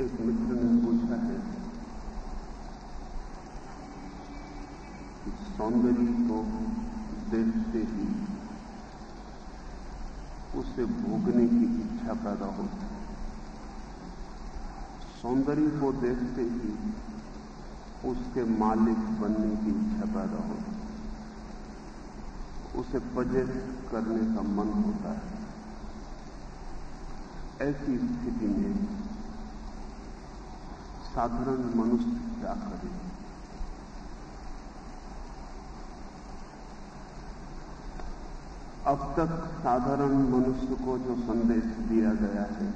एक मित्र ने पूछा है सौंदर्य को देखते ही उसे भोगने की इच्छा पैदा होती है। सौंदर्य को देखते ही उसके मालिक बनने की इच्छा पैदा होती उसे पजेस करने का मन होता है। ऐसी स्थिति में साधारण मनुष्य क्या करे अब तक साधारण मनुष्य को जो संदेश दिया गया है,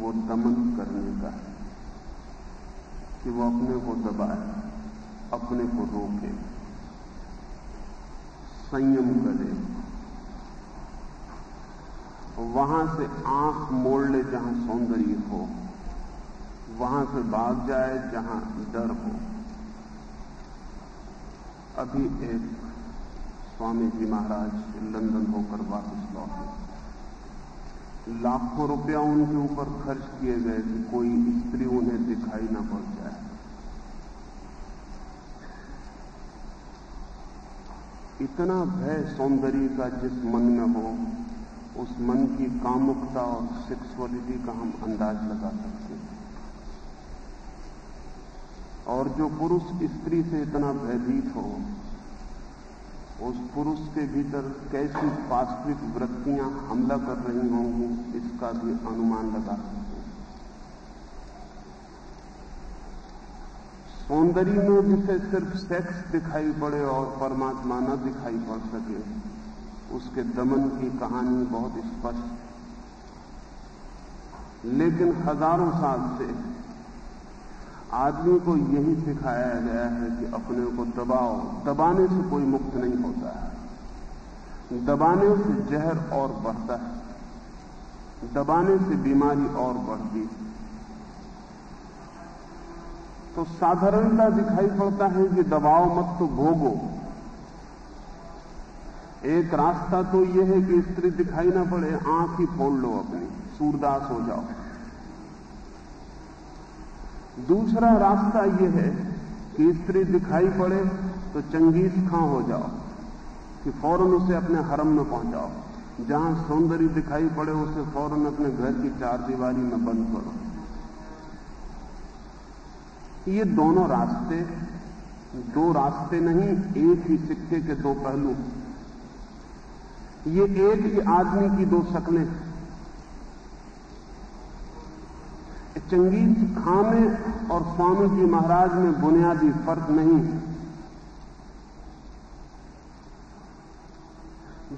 वो दमन करने का है, कि वो अपने को दबाए, अपने को रोके, संयम करे। वहाँ से आँख मोड़ ले जहाँ सौंदर्य हो। वहाँ से भाग जाए जहाँ डर हो। अभी एक स्वामी जी महाराज लंदन होकर वापस लौटे। लाखों रुपया उनके ऊपर खर्च किए गए कि कोई स्त्री उन्हें दिखाई ना पड़ जाए। इतना भय सौंदर्य का जिस मन में हो, उस मन की कामुकता और सेक्सुअलिटी का हम अंदाज लगा सकते हैं। और जो पुरुष स्त्री से इतना भयभीत हो, उस पुरुष के भीतर कैसी वास्तविक वृत्तियाँ हमला कर रही होंगी, इसका भी अनुमान लगा सकते सौंदर्य में जिसे सिर्फ़ सेक्स दिखाई पड़े और परमात्मा न दिखाई पड़ सके, उसके दमन की कहानी बहुत स्पष्ट लेकिन हज़ारों साल से आदमी को यही सिखाया गया है कि अपने को दबाओ। दबाने से कोई मुक्त नहीं होता है। दबाने से जहर और बढ़ता है। दबाने से बीमारी और बढ़ती है। तो साधारणता दिखाई पड़ता है कि दबाओ मत तो भोगो। एक रास्ता तो यह है कि स्त्री दिखाई ना पड़े, आँख ही फोड़ लो अपनी। सूरदास हो जाओ। दूसरा रास्ता यह है कि स्त्री दिखाई पड़े तो चंगेज खां हो जाओ, कि फ़ौरन उसे अपने हरम में पहुंचाओ। जहाँ सौंदर्य दिखाई पड़े, उसे फ़ौरन अपने घर की चार दीवारी में बंद करो। ये दोनों रास्ते, दो रास्ते नहीं, एक ही सिक्के के दो पहलू। ये एक ही आदमी की दो शक्लें चंगेज खां में और स्वामी जी महाराज में बुनियादी फ़र्क नहीं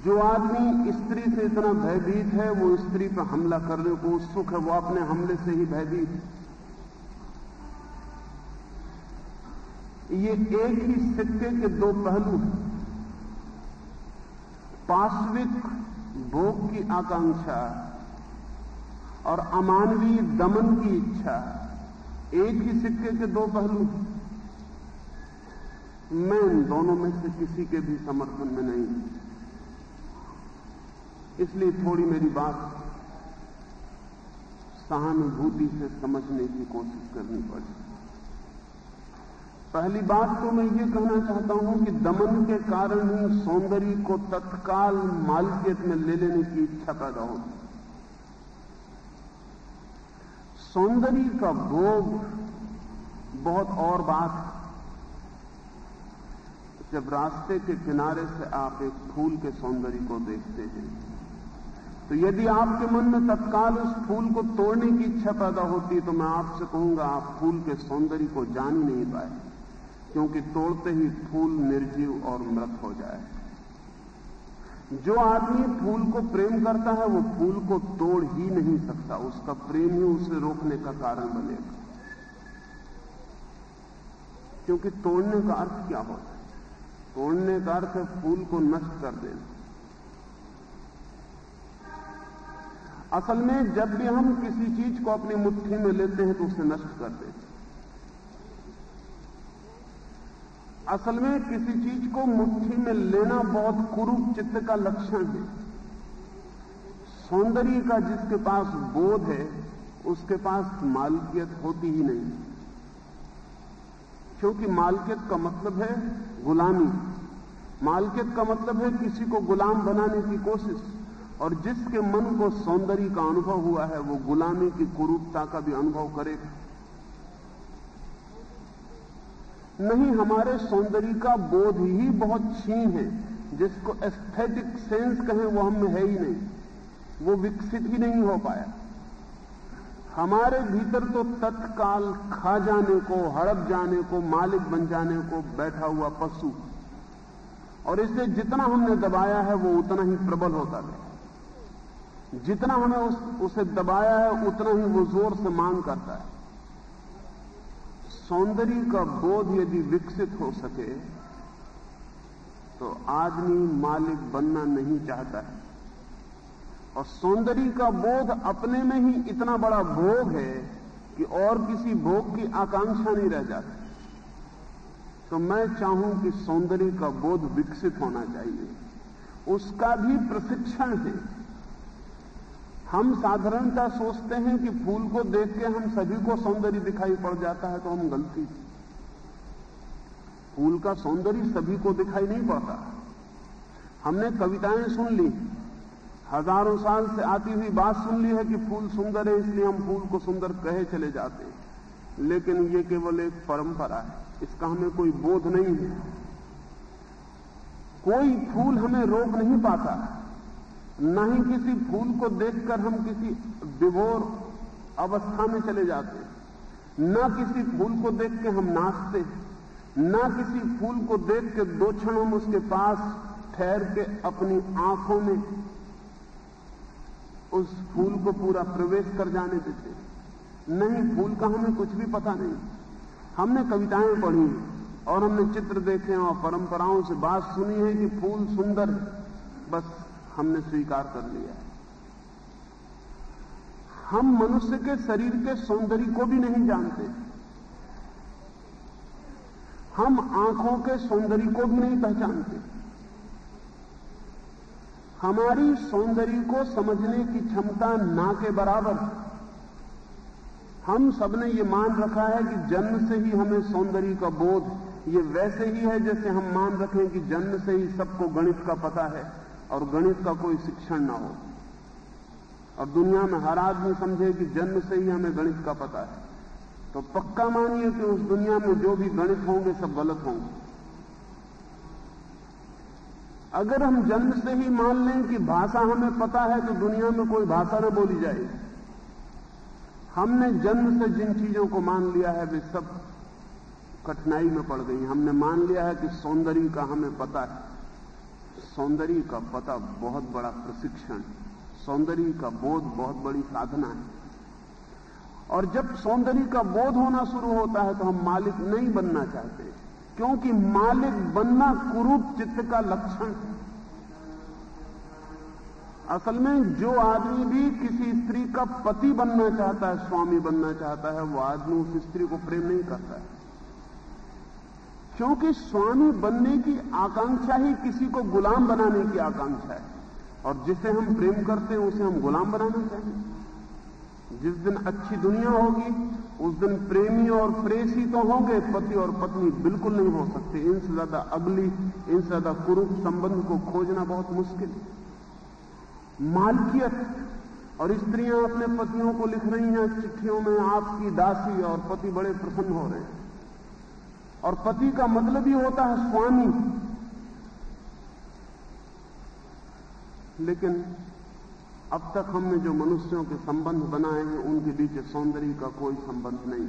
जो आदमी स्त्री से इतना भयभीत है, वो स्त्री पर हमला करने को उत्सुक है, वो अपने हमले से ही भयभीत है। ये एक ही सिक्के के दो पहलू हैं। पाश्विक भोग की आकांक्षा और अमानवीय दमन की इच्छा। एक ही सिक्के के दो पहलू मैं इन दोनों में से किसी के भी समर्थन में नहीं। इसलिए थोड़ी मेरी बात सहानुभूति से समझने की कोशिश करनी पड़ी। पहली बात तो मैं ये कहना चाहता हूँ कि दमन के कारण ही सौंदर्य को तत्काल मालकियत में ले लेने की इच्छा पैदा होती सौंदर्य का भोग बहुत और बात है। जब रास्ते के किनारे से आप एक फूल के सौंदर्य को देखते हैं तो यदि आपके मन में तत्काल उस फूल को तोड़ने की इच्छा पैदा होती तो मैं आपसे कहूँगा, आप फूल के सौंदर्य को जान ही नहीं पाए, क्योंकि तोड़ते ही फूल निर्जीव और मृत हो जाए। जो आदमी फूल को प्रेम करता है, वो फूल को तोड़ ही नहीं सकता। उसका प्रेम ही उसे रोकने का कारण बनेगा। क्योंकि तोड़ने का अर्थ क्या होता है? तोड़ने का अर्थ है फूल को नष्ट कर देना। असल में जब भी हम किसी चीज़ को अपनी मुट्ठी में लेते हैं तो उसे नष्ट कर देते असल में किसी चीज़ को मुट्ठी में लेना बहुत कुरूप चित्त का लक्षण है। सौंदर्य का जिसके पास बोध है, उसके पास मालकियत होती ही नहीं। क्योंकि मालकियत का मतलब है गुलामी। मालकियत का मतलब है किसी को गुलाम बनाने की कोशिश, और जिसके मन को सौंदर्य का अनुभव हुआ है, वो गुलामी की कुरूपता का भी अनुभव करेगा नहीं हमारे सौंदर्य का बोध ही बहुत छीन है। जिसको एस्थेटिक सेंस कहें वो हम है ही नहीं। वो विकसित ही नहीं हो पाया। हमारे भीतर तो तत्काल खा जाने को हड़प जाने को मालिक बन जाने को बैठा हुआ पशु। और इसलिए जितना हमने दबाया है वो उतना ही प्रबल होता गया। जितना हमें उस, उसे दबाया है उतना ही वो ज़ोर से मांग करता है। सौंदर्य का बोध यदि विकसित हो सके तो आदमी मालिक बनना नहीं चाहता है। और सौंदर्य का बोध अपने में ही इतना बड़ा भोग है कि और किसी भोग की आकांक्षा नहीं रह जाती। तो मैं चाहूँ कि सौंदर्य का बोध विकसित होना चाहिए। उसका भी प्रशिक्षण है। हम साधारणता सोचते हैं कि फूल को देख के हम सभी को सौंदर्य दिखाई पड़ जाता है तो हम गलती फूल का सौंदर्य सभी को दिखाई नहीं पड़ता। हमने कविताएँ सुन ली। हज़ारों साल से आती हुई बात सुन ली है कि फूल सुंदर है, इसलिए हम फूल को सुंदर कहे चले जाते हैं। लेकिन ये केवल एक परंपरा है। इसका हमें कोई बोध नहीं है। कोई फूल हमें रोक नहीं पाता। न ही किसी फूल को देखकर हम किसी विभोर अवस्था में चले जाते न किसी फूल को देख के हम नाचते न किसी फूल को देख के दो क्षण हम उसके पास ठहर के अपनी आँखों में उस फूल को पूरा प्रवेश कर जाने देते नहीं, फूल का हमें कुछ भी पता नहीं। हमने कविताएँ पढ़ी और हमने चित्र देखे और परंपराओं से बात सुनी है कि फूल सुंदर बस हमने स्वीकार कर लिया है। हम मनुष्य के शरीर के सौंदर्य को भी नहीं जानते। हम आँखों के सौंदर्य को भी नहीं पहचानते। हमारी सौंदर्य को समझने की क्षमता ना के बराबर हम सबने ये मान रखा है कि जन्म से ही हमें सौंदर्य का बोध ये वैसे ही है जैसे हम मान रखें कि जन्म से ही सबको गणित का पता है। और गणित का कोई शिक्षण ना हो। और दुनिया में हर आदमी समझे कि जन्म से ही हमें गणित का पता है। तो पक्का मानिए कि उस दुनिया में जो भी गणित होंगे सब गलत होंगे। अगर हम जन्म से ही मान लें कि भाषा हमें पता है तो दुनिया में कोई भाषा न बोली जाएगी हमने जन्म से जिन चीज़ों को मान लिया है, वे सब कठिनाई में पड़ गई। हमने मान लिया है कि सौंदर्य का हमें पता है। सौंदर्य का पता बहुत बड़ा प्रशिक्षण सौंदर्य का बोध बहुत बड़ी साधना है। और जब सौंदर्य का बोध होना शुरू होता है तो हम मालिक नहीं बनना चाहते। क्योंकि मालिक बनना कुरूप चित्त का लक्षण है। असल में जो आदमी भी किसी स्त्री का पति बनना चाहता है, स्वामी बनना चाहता है, वो आदमी उस स्त्री को प्रेम नहीं करता है। क्योंकि स्वामी बनने की आकांक्षा ही किसी को गुलाम बनाने की आकांक्षा है। और जिसे हम प्रेम करते हैं, उसे हम गुलाम बनाना चाहिए जिस दिन अच्छी दुनिया होगी, उस दिन प्रेमी और प्रेसी तो होंगे, पति और पत्नी बिल्कुल नहीं हो सकते। इनसे ज़्यादा अगली, इनसे ज़्यादा कुरूप संबंध को खोजना बहुत मुश्किल है। मालकियत, और स्त्रियाँ अपने पतियों को लिख रही हैं, चिट्ठियों में आपकी दासी और पति बड़े प्रसन्न हो रहे हैं। और पति का मतलब ही होता है स्वामी। लेकिन अब तक हमने जो मनुष्यों के संबंध बनाए हैं, उनके बीच सौंदर्य का कोई संबंध नहीं।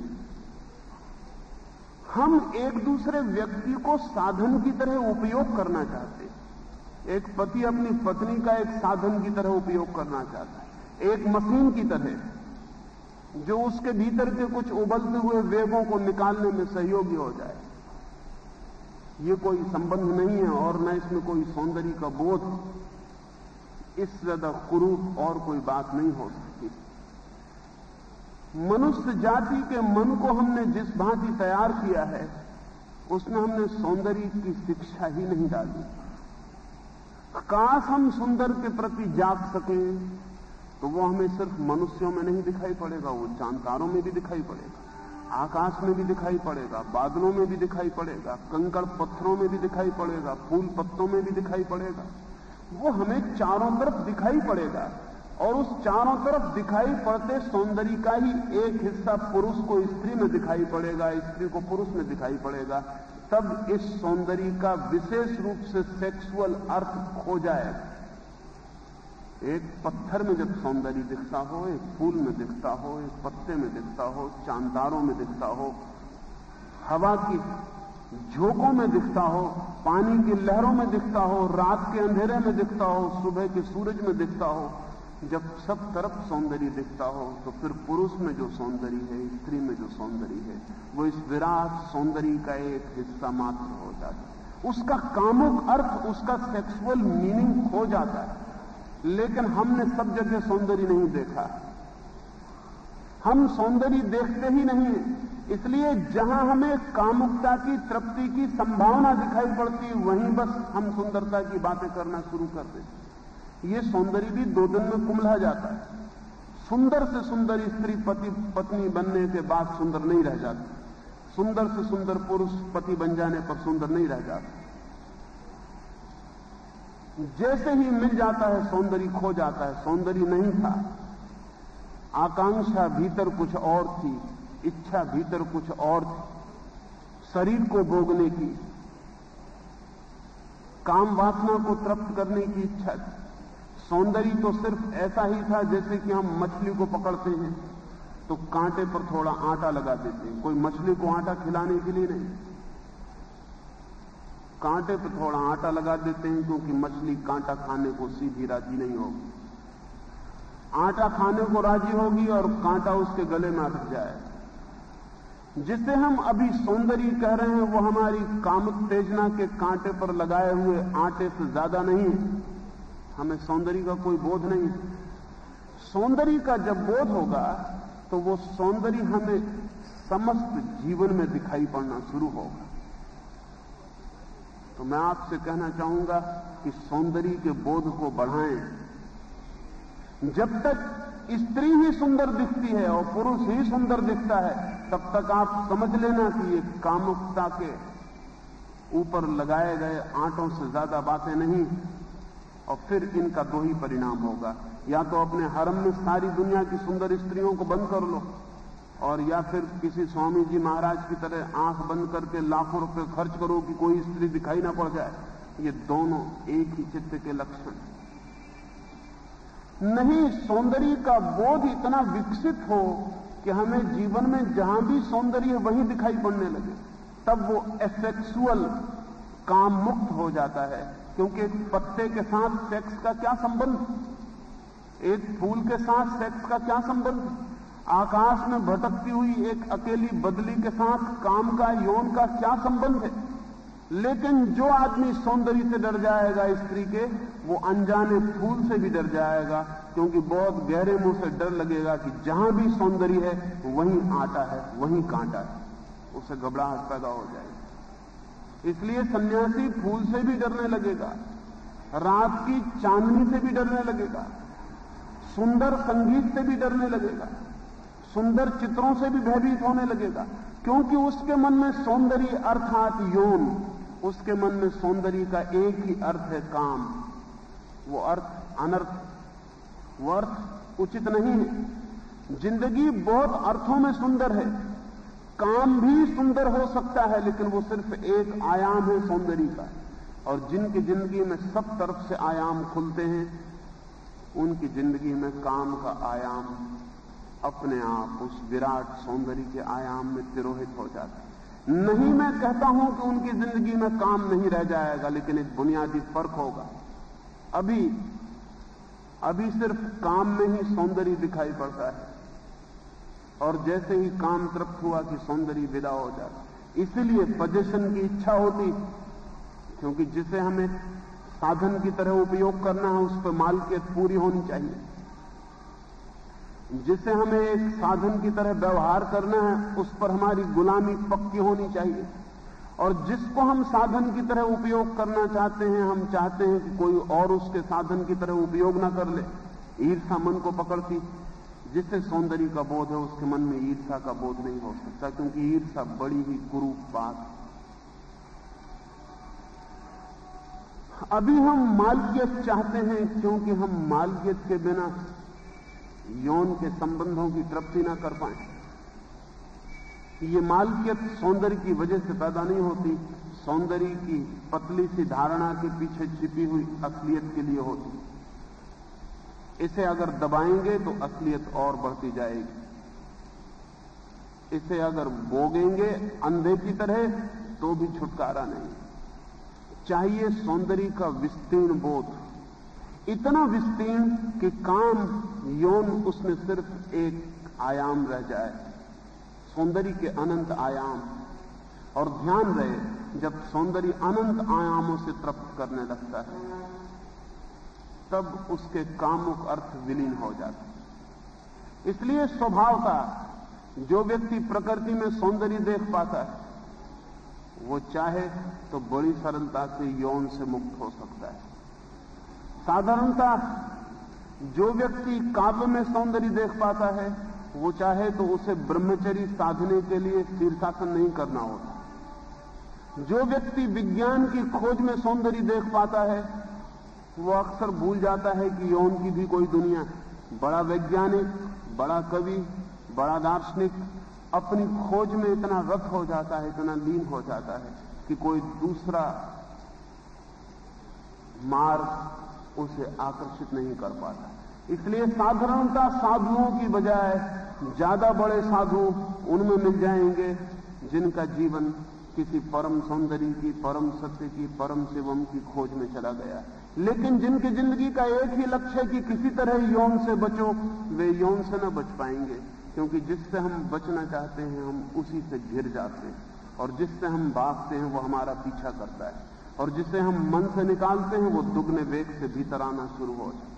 हम एक दूसरे व्यक्ति को साधन की तरह उपयोग करना चाहते हैं। एक पति अपनी पत्नी का एक साधन की तरह उपयोग करना चाहता है। एक मशीन की तरह, जो उसके भीतर के कुछ उबलते हुए वेगों को निकालने में सहयोगी हो जाए। ये कोई संबंध नहीं है और न इसमें कोई सौंदर्य का बोध इस ज़्यादा क्रूप और कोई बात नहीं हो सकती। मनुष्य जाति के मन को हमने जिस भांति तैयार किया है, उसमें हमने सौंदर्य की शिक्षा ही नहीं डाली। काश हम सुंदर के प्रति जाग सकें तो वो हमें सिर्फ़ मनुष्यों में नहीं दिखाई पड़ेगा, वो जानकारों में भी दिखाई पड़ेगा। आकाश में भी दिखाई पड़ेगा, बादलों में भी दिखाई पड़ेगा, कंकड़ पत्थरों में भी दिखाई पड़ेगा, फूल पत्तों में भी दिखाई पड़ेगा। वो हमें चारों तरफ़ दिखाई पड़ेगा और उस चारों तरफ़ दिखाई पड़ते सौंदर्य का ही एक हिस्सा पुरुष को स्त्री में दिखाई पड़ेगा, स्त्री को पुरुष में दिखाई पड़ेगा। तब इस सौंदर्य का विशेष रूप से सेक्सुअल अर्थ खो जाएगा। एक पत्थर में जब सौंदर्य दिखता हो, एक फूल में दिखता हो, एक पत्ते में दिखता हो, चांदारों में दिखता हो, हवा की झोंकों में दिखता हो, पानी की लहरों में दिखता हो, रात के अंधेरे में दिखता हो, सुबह के सूरज में दिखता हो, जब सब तरफ़ सौंदर्य दिखता हो तो फिर पुरुष में जो सौंदर्य है, स्त्री में जो सौंदर्य है, वो इस विराट सौंदर्य का एक हिस्सा मात्र हो जाता है। उसका कामुक अर्थ, उसका सेक्सुअल मीनिंग खो जाता है। लेकिन हमने सब जगह सौंदर्य नहीं देखा। हम सौंदर्य देखते ही नहीं, इसलिए जहाँ हमें कामुकता की, तृप्ति की संभावना दिखाई पड़ती, वहीं बस हम सुंदरता की बातें करना शुरू कर देते। ये सौंदर्य भी दो दिन में कुमला जाता है। सुंदर से सुंदर स्त्री पति, पत्नी बनने के बाद सुंदर नहीं रह जाती। सुंदर से सुंदर पुरुष पति बन जाने पर सुंदर नहीं रह जाता। जैसे ही मिल जाता है, सौंदर्य खो जाता है। सौंदर्य नहीं था। आकांक्षा भीतर कुछ और थी, इच्छा भीतर कुछ और थी। शरीर को भोगने की, काम वासना को तृप्त करने की इच्छा थी। सौंदर्य तो सिर्फ़ ऐसा ही था जैसे कि हम मछली को पकड़ते हैं। तो कांटे पर थोड़ा आटा लगा देते हैं। कोई मछली को आटा खिलाने के लिए नहीं। कांटे पर थोड़ा आटा लगा देते हैं, क्योंकि मछली कांटा खाने को सीधी राज़ी नहीं होगी। आटा खाने को राज़ी होगी और कांटा उसके गले में अटक जाए। जिसे हम अभी सौंदर्य कह रहे हैं, वो हमारी कामोत्तेजना के कांटे पर लगाए हुए आटे से ज़्यादा नहीं हमें सौंदर्य का कोई बोध नहीं सौंदर्य का जब बोध होगा तो वो सौंदर्य हमें समस्त जीवन में दिखाई पड़ना शुरू होगा। तो मैं आपसे कहना चाहूँगा कि सौंदर्य के बोध को बढ़ाएँ। जब तक स्त्री ही सुंदर दिखती है और पुरुष ही सुंदर दिखता है, तब तक आप समझ लेना कि ये कामुकता के ऊपर लगाए गए आंटों से ज़्यादा बातें नहीं, और फिर इनका दो ही परिणाम होगा। या तो अपने हरम में सारी दुनिया की सुंदर स्त्रियों को बंद कर लो। और या फिर किसी स्वामी जी महाराज की तरह आँख बंद करके लाखों रुपए खर्च करो कि कोई स्त्री दिखाई ना पड़ जाए। ये दोनों एक ही चित्त के लक्षण नहीं, सौंदर्य का बोध इतना विकसित हो कि हमें जीवन में जहाँ भी सौंदर्य वहीं दिखाई पड़ने लगे, तब वो एसेक्सुअल काम मुक्त हो जाता है, क्योंकि एक पत्ते के साथ सेक्स का क्या संबंध? एक फूल के साथ सेक्स का क्या संबंध? आकाश में भटकती हुई एक अकेली बदली के साथ काम का, यौन का क्या संबंध है? लेकिन जो आदमी सौंदर्य से डर जाएगा स्त्री के, वो अनजाने फूल से भी डर जाएगा, क्योंकि बहुत गहरे मुँह से डर लगेगा कि जहाँ भी सौंदर्य है, वहीं आटा है, वहीं कांटा है। उसे घबराहट पैदा हो जाएगी। इसलिए सन्यासी फूल से भी डरने लगेगा, रात की चांदनी से भी डरने लगेगा, सुंदर संगीत से भी डरने लगेगा। सुंदर चित्रों से भी भयभीत होने लगेगा। क्योंकि उसके मन में सौंदर्य अर्थात यौन, उसके मन में सौंदर्य का एक ही अर्थ है काम। वो अर्थ अनर्थ, वो अर्थ उचित नहीं है। ज़िंदगी बहुत अर्थों में सुंदर है। काम भी सुंदर हो सकता है, लेकिन वो सिर्फ़ एक आयाम है सौंदर्य का। और जिनकी ज़िंदगी में सब तरफ़ से आयाम खुलते हैं, उनकी ज़िंदगी में काम का आयाम अपने आप उस विराट सौंदर्य के आयाम में तिरोहित हो जाता है। नहीं मैं कहता हूँ कि उनकी ज़िंदगी में काम नहीं रह जाएगा, लेकिन एक बुनियादी फ़र्क होगा। अभी अभी सिर्फ़ काम में ही सौंदर्य दिखाई पड़ता है। और जैसे ही काम तृप्त हुआ कि सौंदर्य विदा हो जाता इसलिए पजेशन की इच्छा होती, क्योंकि जिसे हमें साधन की तरह उपयोग करना है, उस पर मालकियत पूरी होनी चाहिए। जिसे हमें एक साधन की तरह व्यवहार करना है, उस पर हमारी गुलामी पक्की होनी चाहिए। और जिसको हम साधन की तरह उपयोग करना चाहते हैं, हम चाहते हैं कि कोई और उसके साधन की तरह उपयोग ना कर ले। ईर्षा मन को पकड़ती, जिससे सौंदर्य का बोध है, उसके मन में ईर्षा का बोध नहीं हो सकता, क्योंकि ईर्षा बड़ी ही कुरूप बात है। अभी हम मालकियत चाहते हैं, क्योंकि हम मालकियत के बिना यौन के संबंधों की तृप्ति ना कर पाए। ये मालकियत सौंदर्य की वजह से पैदा नहीं होती, सौंदर्य की पतली सी धारणा के पीछे छिपी हुई असलियत के लिए होती। इसे अगर दबाएँगे तो असलियत और बढ़ती जाएगी। इसे अगर बोगेंगे अंधे की तरह तो भी छुटकारा नहीं। चाहिए सौंदर्य का विस्तीर्ण बोध। इतना विस्तीर्ण कि काम, यौन, उसमें सिर्फ़ एक आयाम रह जाए। सौंदर्य के अनंत आयाम। और ध्यान रहे, जब सौंदर्य अनंत आयामों से तृप्त करने लगता है, तब उसके कामुक अर्थ विलीन हो जाते इसलिए स्वभाव का, जो व्यक्ति प्रकृति में सौंदर्य देख पाता है, वो चाहे तो बड़ी सरलता से यौन से मुक्त हो सकता है। साधारणता जो व्यक्ति काव्य में सौंदर्य देख पाता है, वो चाहे तो उसे ब्रह्मचरी साधने के लिए शीर्षासन नहीं करना होता। जो व्यक्ति विज्ञान की खोज में सौंदर्य देख पाता है, वो अक्सर भूल जाता है कि यौन की भी कोई दुनिया बड़ा वैज्ञानिक, बड़ा कवि, बड़ा दार्शनिक अपनी खोज में इतना रत हो जाता है, इतना लीन हो जाता है कि कोई दूसरा मार्ग उसे आकर्षित नहीं कर पाता। इसलिए साधारणता साधुओं की बजाय ज़्यादा बड़े साधु उनमें मिल जाएँगे जिनका जीवन किसी परम सौंदर्य की, परम सत्य की, परम शिवम की खोज में चला गया। लेकिन जिनकी ज़िंदगी का एक ही लक्ष्य है कि किसी तरह यौन से बचो, वे यौन से न बच पाएँगे। क्योंकि जिससे हम बचना चाहते हैं, हम उसी से घिर जाते हैं। और जिससे हम भागते हैं, वो हमारा पीछा करता है। और जिसे हम मन से निकालते हैं, वो दुगने वेग से भीतर आना शुरू हो जाए।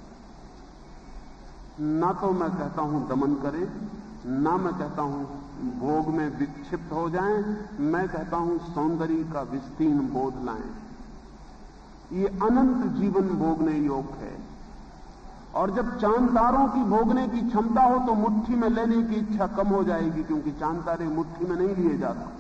ना तो मैं कहता हूँ दमन करें, ना मैं कहता हूँ भोग में विक्षिप्त हो जाएँ, मैं कहता हूँ सौंदर्य का विस्तीर्ण बोध लाएँ। ये अनंत जीवन भोगने योग्य है। और जब चाँद तारों की भोगने की क्षमता हो तो मुट्ठी में लेने की इच्छा कम हो जाएगी, क्योंकि चाँद तारे मुट्ठी में नहीं लिए जा सकते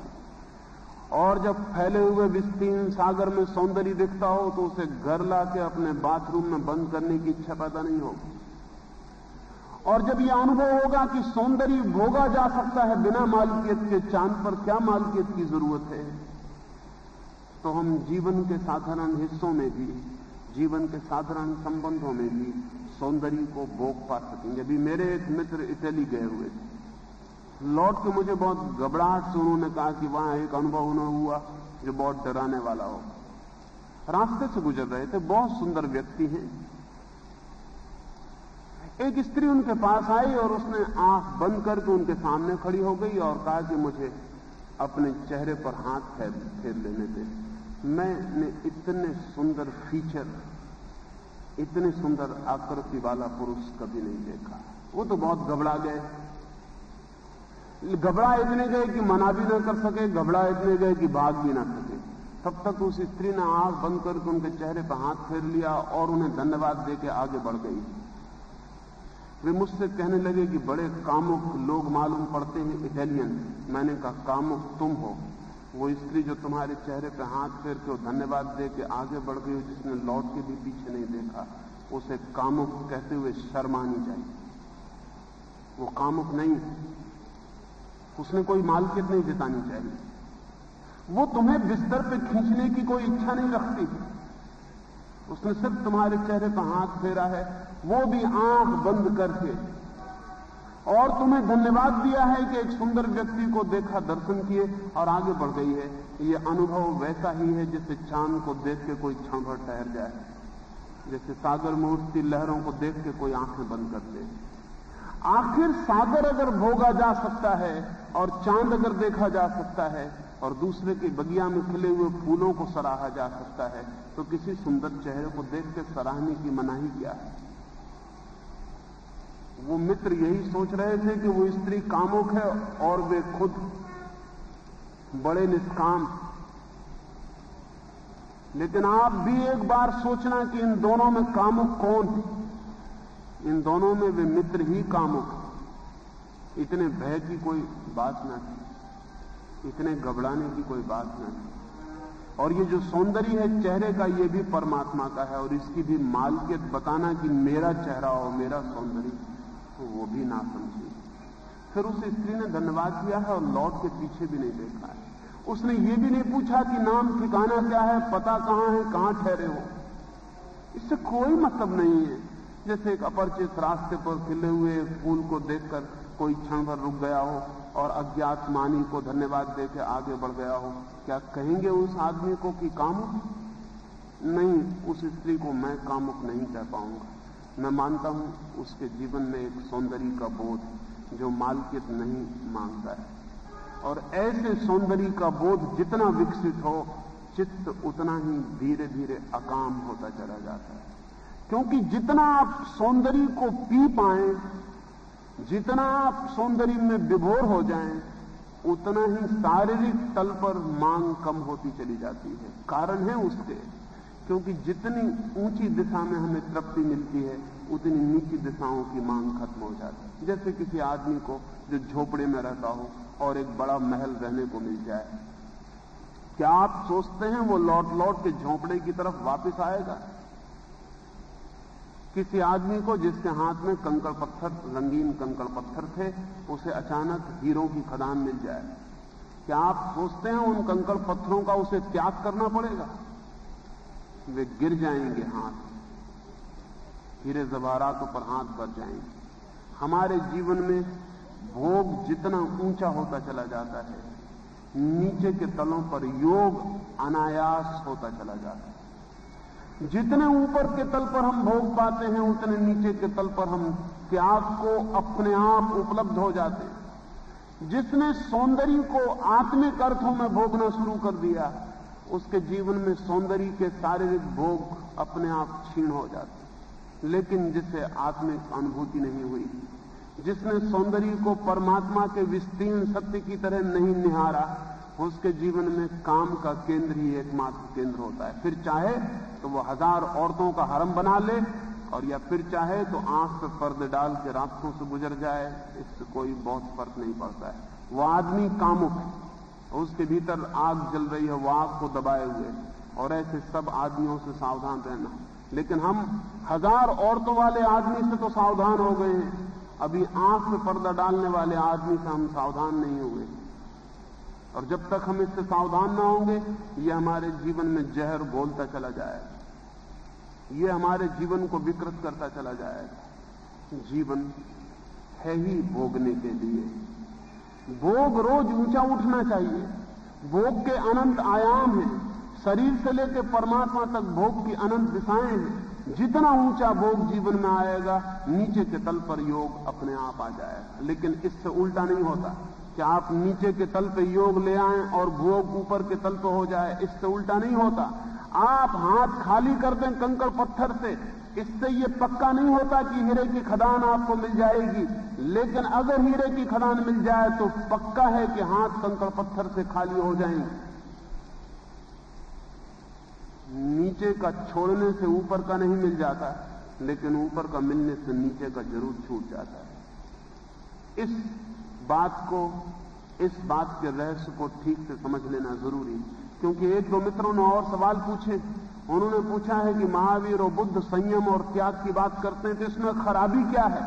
और जब फैले हुए विस्तीर्ण सागर में सौंदर्य दिखता हो तो उसे घर लाके अपने बाथरूम में बंद करने की इच्छा पैदा नहीं होगी। और जब यह अनुभव होगा कि सौंदर्य भोगा जा सकता है बिना मालकियत के, चाँद पर क्या मालकियत की ज़रूरत है तो हम जीवन के साधारण हिस्सों में भी, जीवन के साधारण संबंधों में भी सौंदर्य को भोग पा सकेंगे। अभी मेरे एक मित्र इटली गए हुए थे। लौट के मुझे बहुत घबराहट से उन्होंने कहा कि वहाँ एक अनुभव उन्हें हुआ, जो बहुत डराने वाला हो। रास्ते से गुजर रहे थे, बहुत सुंदर व्यक्ति हैं। एक स्त्री उनके पास आई और उसने आँख बंद करके उनके सामने खड़ी हो गई और कहा कि मुझे अपने चेहरे पर हाथ फेर फेर लेने दे। मैंने इतने सुंदर फीचर, इतने सुंदर आकृति वाला पुरुष कभी नहीं देखा। वो तो बहुत घबरा गए। घबरा इतने गए कि मना भी ना कर सके, घबरा इतने गए कि भाग भी ना सके तब तक उस स्त्री ने आँख बंद करके उनके चेहरे पर हाथ फेर लिया और उन्हें धन्यवाद देके आगे बढ़ गई। वे मुझसे कहने लगे कि बड़े कामुक लोग मालूम पड़ते हैं इटालियन मैंने कहा, कामुक तुम हो। वो स्त्री जो तुम्हारे चेहरे पर हाथ फेर के धन्यवाद दे के आगे बढ़ गई जिसने लौट के भी पीछे नहीं देखा, उसे कामुक कहते हुए शर्म आनी चाहिए वो कामुक नहीं उसने कोई मालकियत नहीं जितानी चाहिए। वो तुम्हें बिस्तर पे खींचने की कोई इच्छा नहीं रखती। उसने सिर्फ़ तुम्हारे चेहरे पर हाथ फेरा है, वो भी आँख बंद करके। और तुम्हें धन्यवाद दिया है कि एक सुंदर व्यक्ति को देखा, दर्शन किए और आगे बढ़ गई है। ये अनुभव वैसा ही है जैसे चाँद को देख के कोई क्षण भर ठहर जाए। जैसे सागर में उठती लहरों को देख के कोई आँखें बंद कर दे। आखिर सागर अगर भोगा जा सकता है और चाँद अगर देखा जा सकता है और दूसरे के बगिया में खिले हुए फूलों को सराहा जा सकता है तो किसी सुंदर चेहरे को देख के सराहने की मनाही क्या है? वो मित्र यही सोच रहे थे कि वो स्त्री कामुक है और वे खुद बड़े निष्काम। लेकिन आप भी एक बार सोचना कि इन दोनों में कामुक कौन है? इन दोनों में वे मित्र ही कामुक इतने भय की कोई बात न थी। इतने घबराने की कोई बात न थी। और ये जो सौंदर्य है चेहरे का, ये भी परमात्मा का है। और इसकी भी मालकियत बताना कि मेरा चेहरा और मेरा सौंदर्य तो वो भी ना समझी। फिर उस स्त्री ने धन्यवाद किया है और लौट के पीछे भी नहीं देखा है। उसने ये भी नहीं पूछा कि नाम ठिकाना क्या है, पता कहाँ है, कहाँ ठहरे हो। इससे कोई मतलब नहीं है। जैसे एक अपरिचित रास्ते पर खिले हुए फूल को देखकर कोई क्षण भर रुक गया हो और अज्ञात मानी को धन्यवाद देकर आगे बढ़ गया हो, क्या कहेंगे उस आदमी को कि कामुक नहीं, उस स्त्री को मैं कामुक नहीं कह पाऊँगा। मैं मानता हूँ उसके जीवन में एक सौंदर्य का बोध जो मालकियत नहीं माँगता है। और ऐसे सौंदर्य का बोध जितना विकसित हो, चित्त उतना ही धीरे धीरे अकाम होता चला जाता है। क्योंकि जितना आप सौंदर्य को पी पाए जितना आप सौंदर्य में विभोर हो जाएँ, उतना ही शारीरिक तल पर मांग कम होती चली जाती है। कारण है उसके क्योंकि जितनी ऊँची दिशा में हमें तृप्ति मिलती है उतनी नीची दिशाओं की मांग खत्म हो जाती है। जैसे किसी आदमी को जो झोपड़े में रहता हो और एक बड़ा महल रहने को मिल जाए क्या आप सोचते हैं वो लौट लौट के झोपड़े की तरफ़ वापस आएगा? किसी आदमी को जिसके हाथ में कंकड़ पत्थर, रंगीन कंकड़ पत्थर थे, उसे अचानक हीरो की खदान मिल जाए। क्या आप सोचते हैं उन कंकड़ पत्थरों का उसे त्याग करना पड़ेगा? वे गिर जाएँगे हाथ। हीरे जवारातों पर हाथ भर जाएँगे। हमारे जीवन में भोग जितना ऊँचा होता चला जाता है, नीचे के तलों पर योग अनायास होता चला जाता है। जितने ऊपर के तल पर हम भोग पाते हैं, उतने नीचे के तल पर हम त्याग को अपने आप उपलब्ध हो जाते हैं। जिसने सौंदर्य को आत्मिक अर्थों में भोगना शुरू कर दिया, उसके जीवन में सौंदर्य के शारीरिक भोग अपने आप क्षीण हो जाते लेकिन जिसे आत्मिक अनुभूति नहीं हुई, जिसने सौंदर्य को परमात्मा के विस्तीर्ण सत्य की तरह नहीं निहारा उसके जीवन में काम का केंद्र ही एकमात्र केंद्र होता है। फिर चाहे तो वो हज़ार औरतों का हरम बना ले और या फिर चाहे तो आँख पर पर्दे डाल के रास्तों से गुजर जाए इससे कोई बहुत फ़र्क नहीं पड़ता है। वो आदमी कामुक है। उसके भीतर आग जल रही है, वो आग को दबाए हुए और ऐसे सब आदमियों से सावधान रहना लेकिन हम हज़ार औरतों वाले आदमी से तो सावधान हो गए हैं। अभी आँख में पर्दा डालने वाले आदमी से हम सावधान नहीं हुए। और जब तक हम इससे सावधान ना होंगे, ये हमारे जीवन में जहर बोलता चला जाएगा ये हमारे जीवन को विकृत करता चला जाएगा जीवन है ही भोगने के लिए। भोग रोज ऊँचा उठना चाहिए। भोग के अनंत आयाम हैं। शरीर से लेकर परमात्मा तक भोग की अनंत दिशाएँ हैं। जितना ऊँचा भोग जीवन में आएगा, नीचे के तल पर योग अपने आप आ जाएगा। लेकिन इससे उल्टा नहीं होता। कि आप नीचे के तल पे योग ले आए और भोग ऊपर के तल पे हो जाए, इससे उल्टा नहीं होता। आप हाथ खाली कर दें कंकड़ पत्थर से, इससे ये पक्का नहीं होता कि हीरे की खदान आपको मिल जाएगी। लेकिन अगर हीरे की खदान मिल जाए तो पक्का है कि हाथ कंकड़ पत्थर से खाली हो जाएँगे। नीचे का छोड़ने से ऊपर का नहीं मिल जाता, लेकिन ऊपर का मिलने से नीचे का ज़रूर छूट जाता है। इस बात को, इस बात के रहस्य को ठीक से समझ लेना ज़रूरी क्योंकि एक दो मित्रों ने और सवाल पूछे। उन्होंने पूछा है कि महावीर और बुद्ध संयम और त्याग की बात करते हैं तो इसमें खराबी क्या है?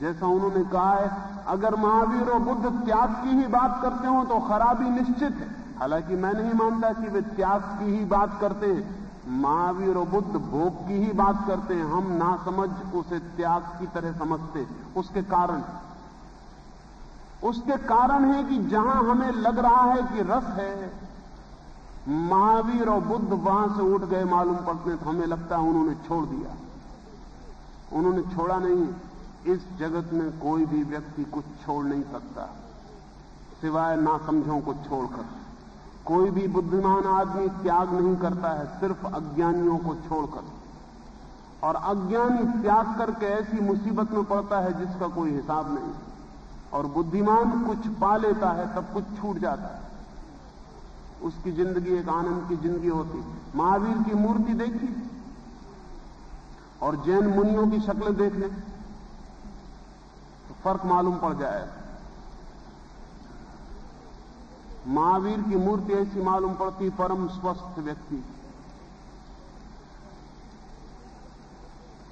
जैसा उन्होंने कहा है, अगर महावीर और बुद्ध त्याग की ही बात करते हो तो खराबी निश्चित है। हालाँकि मैं नहीं मानता कि वे त्याग की ही बात करते हैं। महावीर और बुद्ध भोग की ही बात करते हैं। हम ना समझ, उसे त्याग की तरह समझते। उसके कारण। उसके कारण है कि जहाँ हमें लग रहा है कि रस है, महावीर और बुद्ध वहाँ से उठ गए, मालूम पड़ते तो हमें लगता है उन्होंने छोड़ दिया। उन्होंने छोड़ा नहीं। इस जगत में कोई भी व्यक्ति कुछ छोड़ नहीं सकता। सिवाय नासमझों को छोड़कर। कोई भी बुद्धिमान आदमी त्याग नहीं करता है, सिर्फ़ अज्ञानियों को छोड़कर। और अज्ञानी त्याग करके ऐसी मुसीबत में पड़ता है जिसका कोई हिसाब नहीं। और बुद्धिमान कुछ पा लेता है तब कुछ छूट जाता है। उसकी ज़िंदगी एक आनंद की ज़िंदगी होती महावीर की मूर्ति देखी? और जैन मुनियों की शक्ल देख तो फ़र्क मालूम पड़ जाएगा। महावीर की मूर्ति ऐसी मालूम पड़ती, परम स्वस्थ व्यक्ति।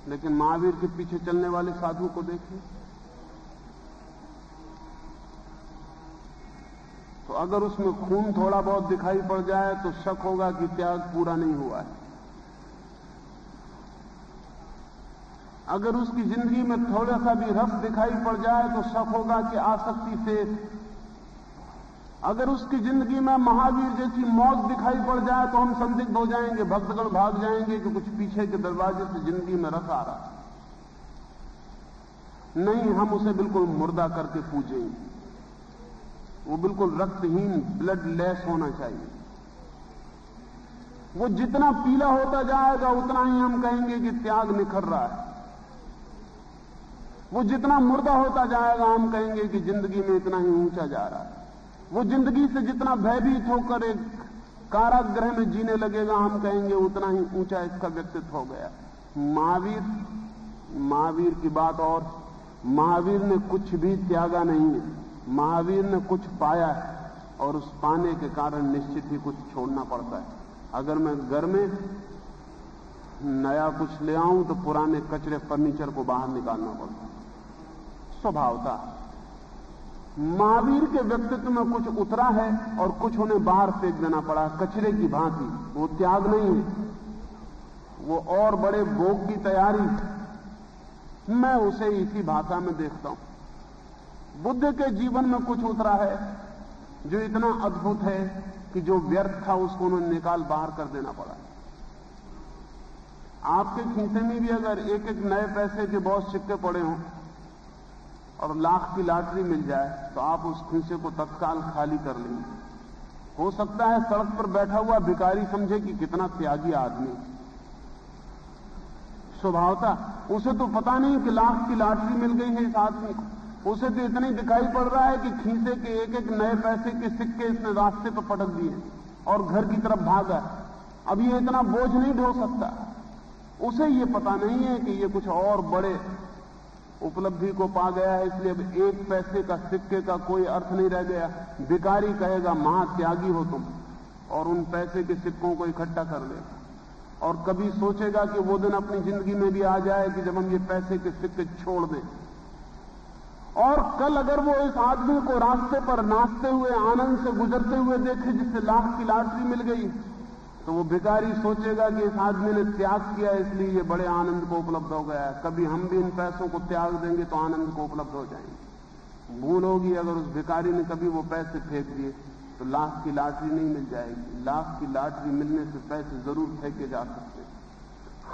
लेकिन महावीर के पीछे चलने वाले साधु को देखिए। तो अगर उसमें खून थोड़ा बहुत दिखाई पड़ जाए तो शक होगा कि त्याग पूरा नहीं हुआ है। अगर उसकी ज़िंदगी में थोड़ा सा भी रस दिखाई पड़ जाए तो शक होगा कि आसक्ति से अगर उसकी ज़िंदगी में महावीर जैसी मौत दिखाई पड़ जाए तो हम संदिग्ध हो जाएँगे, भक्तगण भाग जाएँगे कि कुछ पीछे के दरवाजे से ज़िंदगी में रस आ रहा है। नहीं, हम उसे बिल्कुल मुर्दा करके पूजेंगे। वो बिल्कुल रक्तहीन ब्लड लेस होना चाहिए। वो जितना पीला होता जाएगा, उतना ही हम कहेंगे कि त्याग निखर रहा है। वो जितना मुर्दा होता जाएगा, हम कहेंगे कि ज़िंदगी में इतना ही ऊँचा जा रहा है। वो ज़िंदगी से जितना भयभीत होकर एक कारागृह में जीने लगेगा, हम कहेंगे उतना ही ऊँचा इसका व्यक्तित्व हो गया। महावीर महावीर की बात और, महावीर ने कुछ भी त्यागा नहीं है। महावीर ने कुछ पाया है और उस पाने के कारण निश्चित ही कुछ छोड़ना पड़ता है। अगर मैं घर में नया कुछ ले आऊँ तो पुराने कचरे फर्नीचर को बाहर निकालना पड़ता है। स्वभावता महावीर के व्यक्तित्व में कुछ उतरा है और कुछ उन्हें बाहर फेंक देना पड़ा। कचरे की भांति। वो त्याग नहीं है। वो और बड़े भोग की तैयारी। मैं उसे इसी भाषा में देखता हूँ। बुद्ध के जीवन में कुछ उतरा है, जो इतना अद्भुत है कि जो व्यर्थ था उसको उन्होंने निकाल बाहर कर देना पड़ा। आपके खींचे में भी अगर एक एक नए पैसे के बहुत सिक्के पड़े हों और लाख की लॉटरी मिल जाए तो आप उस खींचे को तत्काल खाली कर लेंगे। हो सकता है सड़क पर बैठा हुआ भिकारी समझे कि कितना त्यागी आदमी स्वभावता, उसे तो पता नहीं कि लाख की लॉटरी मिल गई है इस आदमी को। उसे तो इतनी दिखाई पड़ रहा है कि खींचे के एक एक नए पैसे के सिक्के इसने रास्ते पर पटक दिए और घर की तरफ़ भागा। अब ये इतना बोझ नहीं ढो सकता। उसे ये पता नहीं है कि ये कुछ और बड़े उपलब्धि को पा गया है, इसलिए अब एक पैसे का सिक्के का कोई अर्थ नहीं रह गया। भिकारी कहेगा महात्यागी हो तुम। और उन पैसे के सिक्कों को इकट्ठा कर लेगा और कभी सोचेगा कि वो दिन अपनी ज़िंदगी में भी आ जाए कि जब हम ये पैसे के सिक्के छोड़ दें। और कल अगर वो इस आदमी को रास्ते पर नाचते हुए, आनंद से गुजरते हुए देखे, जिससे लाख की लॉटरी मिल गई तो वो भिकारी सोचेगा कि इस आदमी ने त्याग किया, इसलिए ये बड़े आनंद को उपलब्ध हो गया कभी हम भी इन पैसों को त्याग देंगे तो आनंद को उपलब्ध हो जाएँगे। भूल होगी अगर उस भिकारी ने कभी वो पैसे फेंक दिए तो लाख की लॉटरी नहीं मिल जाएगी। लाख की लॉटरी मिलने से पैसे ज़रूर फेंके जा सकते हैं।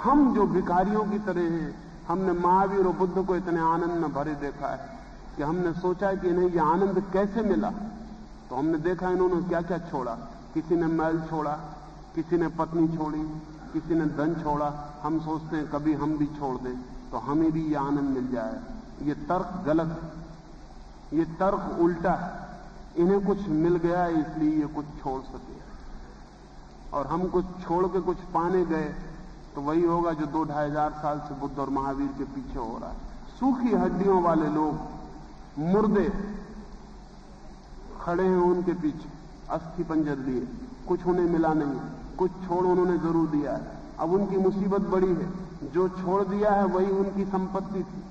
हम जो भिकारियों की तरह हैं, हमने महावीर और बुद्ध को इतने आनंद में भरे देखा है कि हमने सोचा कि इन्हें ये आनंद कैसे मिला। तो हमने देखा इन्होंने क्या क्या छोड़ा, किसी ने मैल छोड़ा किसी ने पत्नी छोड़ी, किसी ने धन छोड़ा, हम सोचते हैं कभी हम भी छोड़ दें तो हमें भी यह आनंद मिल जाए। ये तर्क गलत है। ये तर्क उल्टा है। इन्हें कुछ मिल गया इसलिए ये कुछ छोड़ सके। और हम कुछ छोड़ के कुछ पाने गए तो वही होगा जो दो ढाई हज़ार साल से बुद्ध और महावीर के पीछे हो रहा है। सूखी हड्डियों वाले लोग, मुर्दे, खड़े हैं उनके पीछे, अस्थि पंजर लिए। कुछ उन्हें मिला नहीं। कुछ छोड़ उन्होंने ज़रूर दिया है। अब उनकी मुसीबत बड़ी है। जो छोड़ दिया है, वही उनकी संपत्ति थी।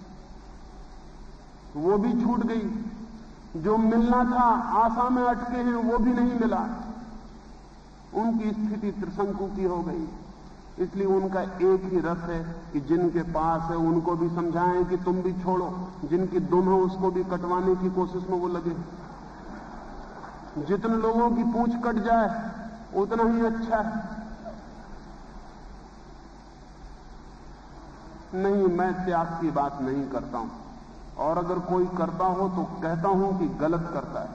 वो भी छूट गई। जो मिलना था, आशा में अटके हैं, वो भी नहीं मिला। उनकी स्थिति त्रिशंकु की हो गई। इसलिए उनका एक ही रथ है कि जिनके पास है, उनको भी समझाएँ कि तुम भी छोड़ो। जिनकी दुम है, उसको भी कटवाने की कोशिश में वो लगे। जितने लोगों की पूछ कट जाए उतना ही अच्छा है। नहीं, मैं त्याग की बात नहीं करता हूँ। और अगर कोई करता हो तो कहता हूँ कि गलत करता है।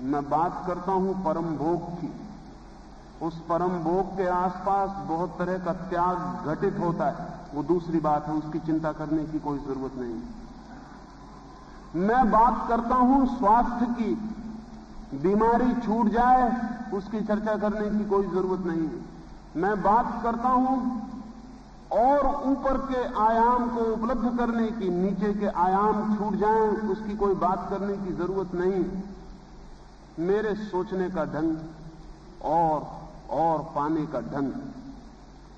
मैं बात करता हूँ परम भोग की। उस परम भोग के आसपास बहुत तरह का त्याग घटित होता है। वो दूसरी बात है, उसकी चिंता करने की कोई ज़रूरत नहीं। मैं बात करता हूँ स्वास्थ्य की। बीमारी छूट जाए, उसकी चर्चा करने की कोई ज़रूरत नहीं है। मैं बात करता हूँ और ऊपर के आयाम को उपलब्ध करने की, नीचे के आयाम छूट जाएँ, उसकी कोई बात करने की ज़रूरत नहीं। मेरे सोचने का ढंग और और पाने का ढंग,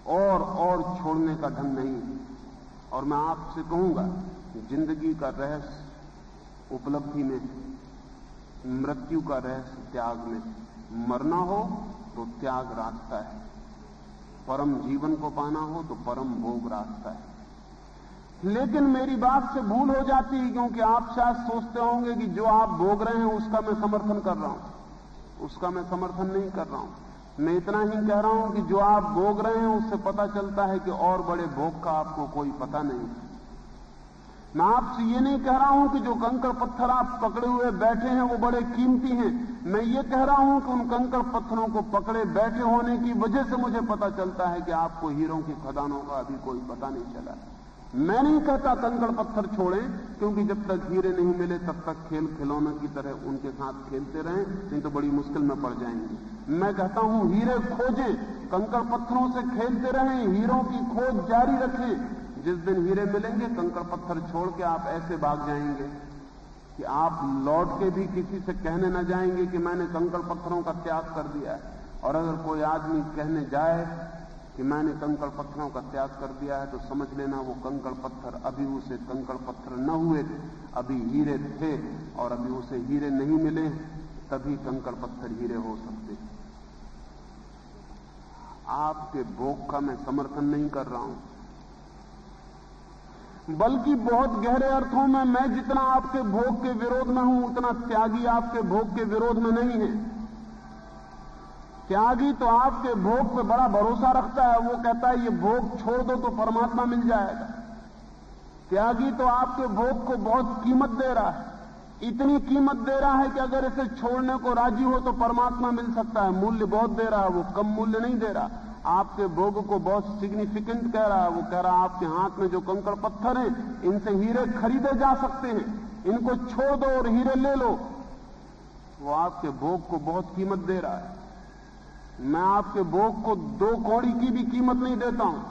और और छोड़ने का ढंग नहीं। और मैं आपसे कहूँगा, ज़िंदगी का रहस्य उपलब्धि में मृत्यु का रहस्य त्याग में। मरना हो तो त्याग रास्ता है। परम जीवन को पाना हो तो परम भोग रास्ता है। लेकिन मेरी बात से भूल हो जाती है, क्योंकि आप शायद सोचते होंगे कि जो आप भोग रहे हैं, उसका मैं समर्थन कर रहा हूँ। उसका मैं समर्थन नहीं कर रहा हूँ। मैं इतना ही कह रहा हूँ कि जो आप भोग रहे हैं, उससे पता चलता है कि और बड़े भोग का आपको कोई पता नहीं। मैं आपसे ये नहीं कह रहा हूँ कि जो कंकड़ पत्थर आप पकड़े हुए बैठे हैं वो बड़े कीमती हैं। मैं ये कह रहा हूँ कि उन कंकड़ पत्थरों को पकड़े बैठे होने की वजह से मुझे पता चलता है कि आपको हीरों की खदानों का अभी कोई पता नहीं चला। मैं नहीं कहता कंकड़ पत्थर छोड़ें, क्योंकि जब तक हीरे नहीं मिले, तब तक खेल खिलौने की तरह उनके साथ खेलते रहें, नहीं तो बड़ी मुश्किल में पड़ जाएँगे। मैं कहता हूँ हीरे खोजें, कंकड़ पत्थरों से खेलते रहें, हीरों की खोज जारी रखें। जिस दिन हीरे मिलेंगे, कंकड़ पत्थर छोड़ के आप ऐसे भाग जाएँगे कि आप लौट के भी किसी से कहने न जाएँगे कि मैंने कंकड़ पत्थरों का त्याग कर दिया है। और अगर कोई आदमी कहने जाए कि मैंने कंकड़ पत्थरों का त्याग कर दिया है तो समझ लेना वो कंकड़ पत्थर अभी उसे कंकड़ पत्थर न हुए थे, अभी हीरे थे और अभी उसे हीरे नहीं मिले, तभी कंकड़ पत्थर हीरे हो सकते आपके भोग का मैं समर्थन नहीं कर रहा हूँ। बल्कि बहुत गहरे अर्थों में मैं जितना आपके भोग के विरोध में हूँ, उतना त्यागी आपके भोग के विरोध में नहीं है। त्यागी तो आपके भोग पे बड़ा भरोसा रखता है, वो कहता है, ये भोग छोड़ दो तो परमात्मा मिल जाएगा। त्यागी तो आपके भोग को बहुत कीमत दे रहा है। इतनी कीमत दे रहा है कि अगर इसे छोड़ने को राज़ी हो तो परमात्मा मिल सकता है। मूल्य बहुत दे रहा है, वो कम मूल्य नहीं दे रहा। आपके भोग को बहुत सिग्निफिकेंट कह रहा है। वो कह रहा है, आपके हाथ में जो कंकड़ पत्थर हैं, इनसे हीरे खरीदे जा सकते हैं। इनको छोड़ दो और हीरे ले लो। वो आपके भोग को बहुत कीमत दे रहा है। मैं आपके भोग को दो कौड़ी की भी कीमत नहीं देता हूँ,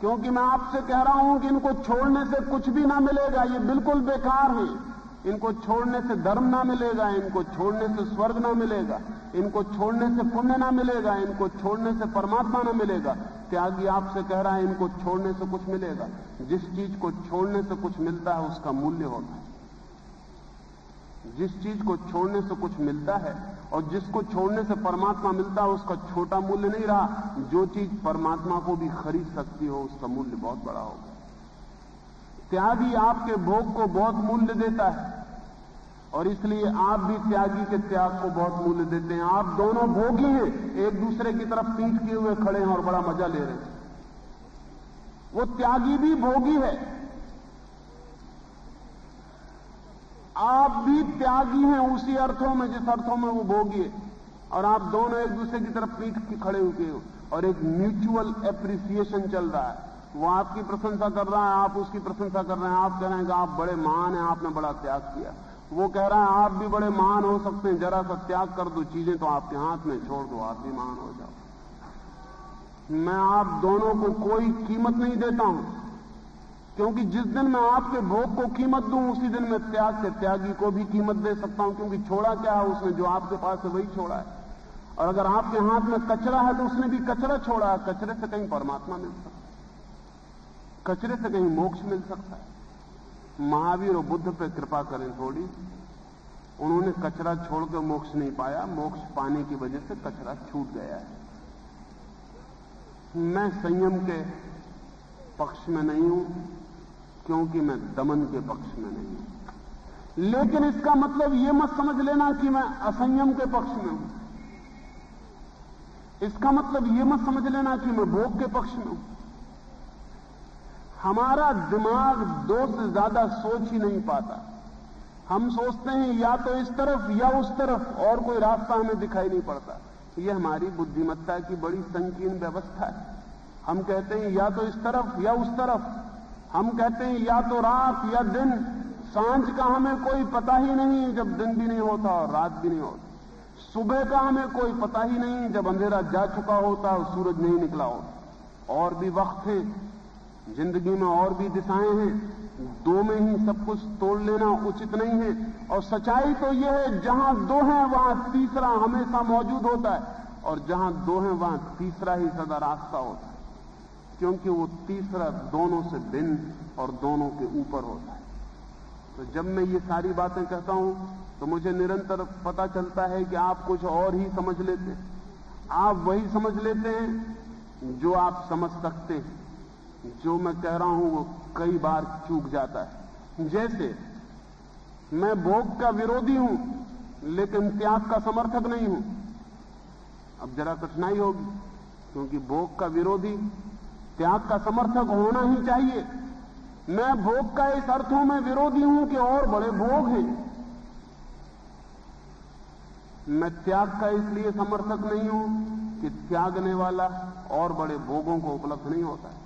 क्योंकि मैं आपसे कह रहा हूँ कि इनको छोड़ने से कुछ भी ना मिलेगा। ये बिल्कुल बेकार है। इनको छोड़ने से धर्म ना मिलेगा, इनको छोड़ने से स्वर्ग ना मिलेगा, इनको छोड़ने से पुण्य ना मिलेगा, इनको छोड़ने से परमात्मा ना मिलेगा। त्यागी आपसे कह रहा है, इनको छोड़ने से कुछ मिलेगा। जिस चीज़ को छोड़ने से कुछ मिलता है, उसका मूल्य होता है जिस चीज़ को छोड़ने से कुछ मिलता है, और जिसको छोड़ने से परमात्मा मिलता है, उसका छोटा मूल्य नहीं रहा। जो चीज़ परमात्मा को भी खरीद सकती हो, उसका मूल्य बहुत बड़ा होगा। त्यागी आपके भोग को बहुत मूल्य देता है। और इसलिए आप भी त्यागी के त्याग को बहुत मूल्य देते हैं। आप दोनों भोगी हैं, एक दूसरे की तरफ़ पीठ किए हुए खड़े हैं और बड़ा मज़ा ले रहे हैं। वो त्यागी भी भोगी है। आप भी त्यागी हैं उसी अर्थों में, जिस अर्थों में वो भोगी है। और आप दोनों एक दूसरे की तरफ़ पीठ खड़े हुए हो। और एक म्यूचुअल एप्रिसिएशन चल रहा है। वो आपकी प्रशंसा कर रहा है, आप उसकी प्रशंसा कर रहे हैं, आप कह रहे हैं कि आप बड़े महान हैं, आपने बड़ा त्याग किया। वो कह रहा है, आप भी बड़े महान हो सकते हैं, जरा सा त्याग कर दो चीज़ें तो आपके हाथ में छोड़ दो, आप भी महान हो जाओ। मैं आप दोनों को कोई कीमत नहीं देता हूँ, क्योंकि जिस दिन मैं आपके भोग को कीमत दूँ, उसी दिन मैं त्याग से त्यागी को भी कीमत दे सकता हूँ, क्योंकि छोड़ा क्या है उसने, जो आपके पास है वही छोड़ा है। और अगर आपके हाथ में कचरा है तो उसने भी कचरा छोड़ा है, कचरे से कहीं परमात्मा मिल सकता कचरे से कहीं मोक्ष मिल सकता है। महावीर और बुद्ध पर कृपा करें थोड़ी। उन्होंने कचरा छोड़कर मोक्ष नहीं पाया। मोक्ष पाने की वजह से कचरा छूट गया है। मैं संयम के पक्ष में नहीं हूँ, क्योंकि मैं दमन के पक्ष में नहीं हूँ। लेकिन इसका मतलब यह मत समझ लेना कि मैं असंयम के पक्ष में हूँ। इसका मतलब यह मत समझ लेना कि मैं भोग के पक्ष में हूँ। हमारा दिमाग दो से ज़्यादा सोच ही नहीं पाता। हम सोचते हैं या तो इस तरफ़ या उस तरफ़, और कोई रास्ता हमें दिखाई नहीं पड़ता। यह हमारी बुद्धिमत्ता की बड़ी संकीर्ण व्यवस्था है। हम कहते हैं या तो इस तरफ़ या उस तरफ़। हम कहते हैं या तो रात या दिन। साँझ का हमें कोई पता ही नहीं जब दिन भी नहीं होता और रात भी नहीं होती। सुबह का हमें कोई पता ही नहीं जब अंधेरा जा चुका होता और सूरज नहीं निकला होता। और भी वक्त है ज़िंदगी में और भी दिशाएँ हैं, दो में ही सब कुछ तोड़ लेना उचित नहीं है। और सच्चाई तो यह है, जहाँ दो हैं, वहाँ तीसरा हमेशा मौजूद होता है। और जहाँ दो हैं, वहाँ तीसरा ही सदा रास्ता होता है। क्योंकि वो तीसरा दोनों से भिन्न और दोनों के ऊपर होता है। तो जब मैं ये सारी बातें कहता हूँ तो मुझे निरंतर पता चलता है कि आप कुछ और ही समझ लेते हैं। आप वही समझ लेते हैं जो आप समझ सकते हैं। जो मैं कह रहा हूँ वो कई बार चूक जाता है। जैसे, मैं भोग का विरोधी हूँ, लेकिन त्याग का समर्थक नहीं हूँ। अब जरा कठिनाई होगी, क्योंकि भोग का विरोधी, त्याग का समर्थक होना ही चाहिए। मैं भोग का इस अर्थों में विरोधी हूँ कि और बड़े भोग हैं। मैं त्याग का इसलिए समर्थक नहीं हूँ कि त्यागने वाला और बड़े भोगों को उपलब्ध नहीं होता है।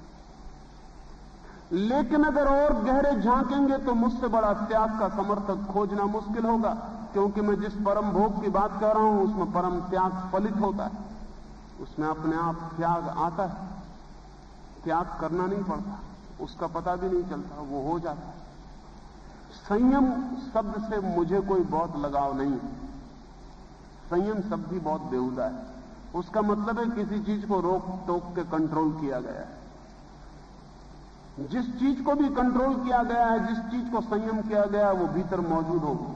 लेकिन अगर और गहरे झांकेंगे तो मुझसे बड़ा त्याग का समर्थक खोजना मुश्किल होगा, क्योंकि मैं जिस परम भोग की बात कर रहा हूँ, उसमें परम त्याग फलित होता है। उसमें अपने आप त्याग आता है। त्याग करना नहीं पड़ता, उसका पता भी नहीं चलता, वो हो जाता है। संयम शब्द से मुझे कोई बहुत लगाव नहीं संयम शब्द ही बहुत बेहुदा है। उसका मतलब है किसी चीज़ को रोक टोक के कंट्रोल किया गया है। जिस चीज़ को भी कंट्रोल किया गया है, जिस चीज़ को संयम किया गया है, वो भीतर मौजूद होगी।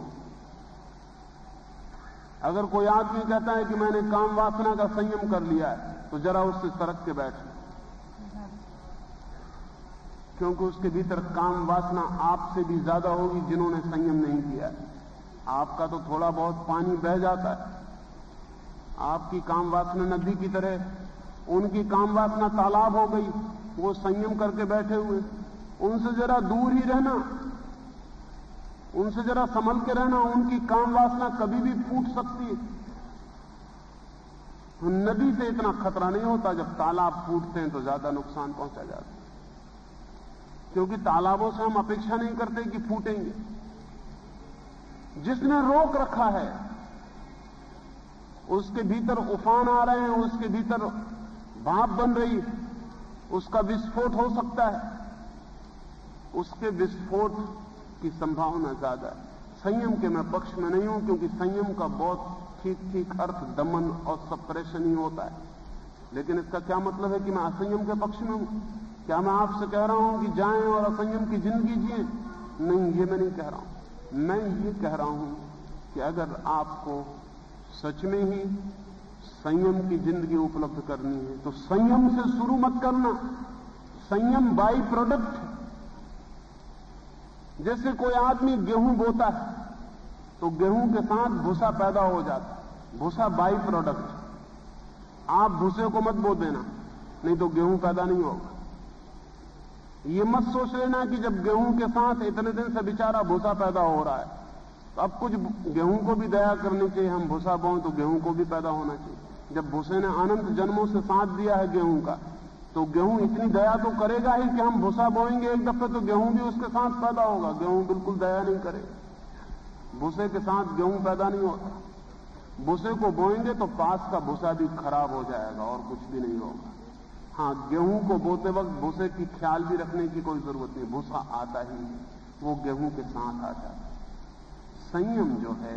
अगर कोई आदमी कहता है कि मैंने काम वासना का संयम कर लिया है तो जरा उससे सड़क के बैठ। क्योंकि उसके भीतर काम वासना आपसे भी ज़्यादा होगी जिन्होंने संयम नहीं किया आपका तो थोड़ा बहुत पानी बह जाता है। आपकी काम वासना नदी की तरह उनकी काम वासना तालाब हो गई। वो संयम करके बैठे हुए। उनसे जरा दूर ही रहना, उनसे जरा संभल के रहना, उनकी काम वासना कभी भी फूट सकती है। नदी से इतना खतरा नहीं होता, जब तालाब फूटते हैं तो ज़्यादा नुकसान पहुँचा जाता है। क्योंकि तालाबों से हम अपेक्षा नहीं करते कि फूटेंगे। जिसने रोक रखा है, उसके भीतर उफान आ रहे हैं, उसके भीतर भाप बन रही उसका विस्फोट हो सकता है। उसके विस्फोट की संभावना ज़्यादा है। संयम के मैं पक्ष में नहीं हूँ, क्योंकि संयम का बहुत ठीक ठीक अर्थ दमन और सप्रेशन ही होता है। लेकिन इसका क्या मतलब है कि मैं असंयम के पक्ष में हूँ? क्या मैं आपसे कह रहा हूँ कि जाएँ और असंयम की ज़िंदगी जिए? नहीं, ये मैं नहीं कह रहा हूँ। मैं ये कह रहा हूँ कि अगर आपको सच में ही संयम की ज़िंदगी उपलब्ध करनी है। तो संयम से शुरू मत करना। संयम बाई प्रोडक्ट जैसे कोई आदमी गेहूँ बोता है तो गेहूँ के साथ भूसा पैदा हो जाता है। भूसा बाई प्रोडक्ट आप भूसे को मत बो देना, नहीं तो गेहूँ पैदा नहीं होगा। ये मत सोच लेना कि जब गेहूँ के साथ इतने दिन से बेचारा भूसा पैदा हो रहा है तो अब कुछ गेहूँ को भी दया करनी चाहिए। हम भूसा बोएँ तो गेहूँ को भी पैदा होना चाहिए। जब भूसे ने अनंत जन्मों से साथ दिया है गेहूँ का तो गेहूँ इतनी दया तो करेगा ही कि हम भूसा बोएँगे एक दफे तो गेहूँ भी उसके साथ पैदा होगा। गेहूँ बिल्कुल दया नहीं करेगा। भूसे के साथ गेहूँ पैदा नहीं होता। भूसे को बोएँगे तो पास का भूसा भी खराब हो जाएगा और कुछ भी नहीं होगा। हाँ गेहूँ को बोते वक्त भूसे की ख्याल भी रखने की कोई ज़रूरत नहीं। भूसा आता ही वो गेहूँ के साथ आ जाता संयम जो है,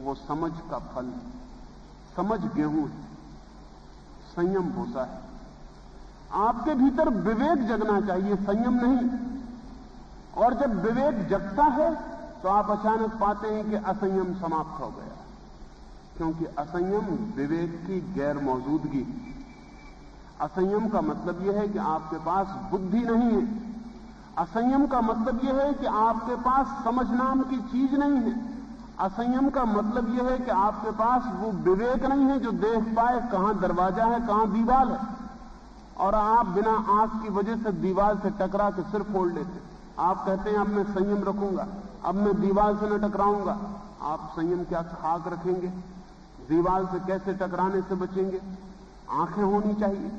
वो समझ का फल समझ गेहूँ है। संयम भूसा है। आपके भीतर विवेक जगना चाहिए, संयम नहीं। और जब विवेक जगता है तो आप अचानक पाते हैं कि असंयम समाप्त हो गया। क्योंकि असंयम विवेक की गैर मौजूदगी असंयम का मतलब यह है कि आपके पास बुद्धि नहीं है। असंयम का मतलब यह है कि आपके पास समझ नाम की चीज़ नहीं है। असंयम का मतलब यह है कि आपके पास वो विवेक नहीं है जो देख पाए कहाँ दरवाज़ा है, कहाँ दीवार है। और आप बिना आँख की वजह से दीवार से टकरा के सिर फोड़ लेते। आप कहते हैं, अब मैं संयम रखूँगा, अब मैं दीवार से न टकराऊँगा। आप संयम क्या खाक रखेंगे? दीवार से कैसे टकराने से बचेंगे? आँखें होनी चाहिए।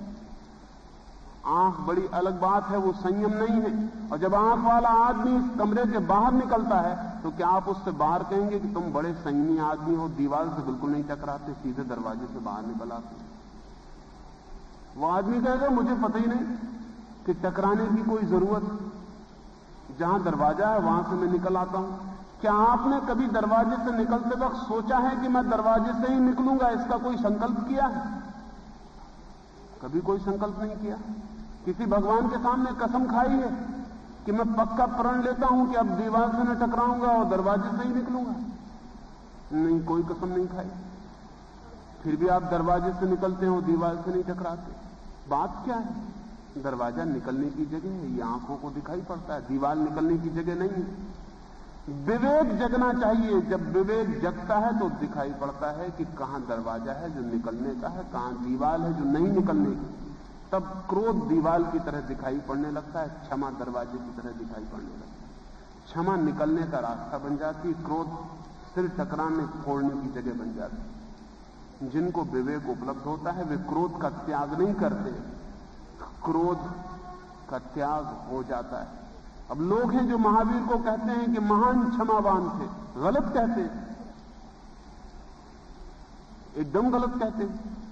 आँख बड़ी अलग बात है, वो संयम नहीं है। और जब आँख वाला आदमी इस कमरे से बाहर निकलता है तो क्या आप उससे बाहर कहेंगे कि तुम बड़े संयमी आदमी हो, दीवार से बिल्कुल नहीं टकराते, सीधे दरवाजे से बाहर निकल आते वो आदमी कहेगा, मुझे पता ही नहीं कि टकराने की कोई ज़रूरत जहाँ दरवाज़ा है, वहाँ से मैं निकल आता हूँ। क्या आपने कभी दरवाजे से निकलते वक्त सोचा है कि मैं दरवाजे से ही निकलूँगा? इसका कोई संकल्प किया है? कभी कोई संकल्प नहीं किया। किसी भगवान के सामने कसम खाई है? कि मैं पक्का प्रण लेता हूँ कि अब दीवार से न टकराऊँगा और दरवाजे से ही निकलूँगा। नहीं, कोई कसम नहीं खाई। फिर भी आप दरवाजे से निकलते हो, दीवार से नहीं टकराते। बात क्या है? दरवाज़ा निकलने की जगह है, ये आँखों को दिखाई पड़ता है। दीवार निकलने की जगह नहीं है। विवेक जगना चाहिए। जब विवेक जगता है तो दिखाई पड़ता है कि कहाँ दरवाज़ा है जो निकलने का है, कहाँ दीवार है जो नहीं निकलने की। तब क्रोध दीवाल की तरह दिखाई पड़ने लगता है, क्षमा दरवाजे की तरह दिखाई पड़ने लगता है। क्षमा निकलने का रास्ता बन जाती, क्रोध सिर टकराने, फोड़ने की जगह बन जाती। जिनको विवेक उपलब्ध होता है, वे क्रोध का त्याग नहीं करते। क्रोध का त्याग हो जाता है। अब लोग हैं जो महावीर को कहते हैं कि महान क्षमावान थे, गलत कहते हैं। एकदम गलत कहते हैं।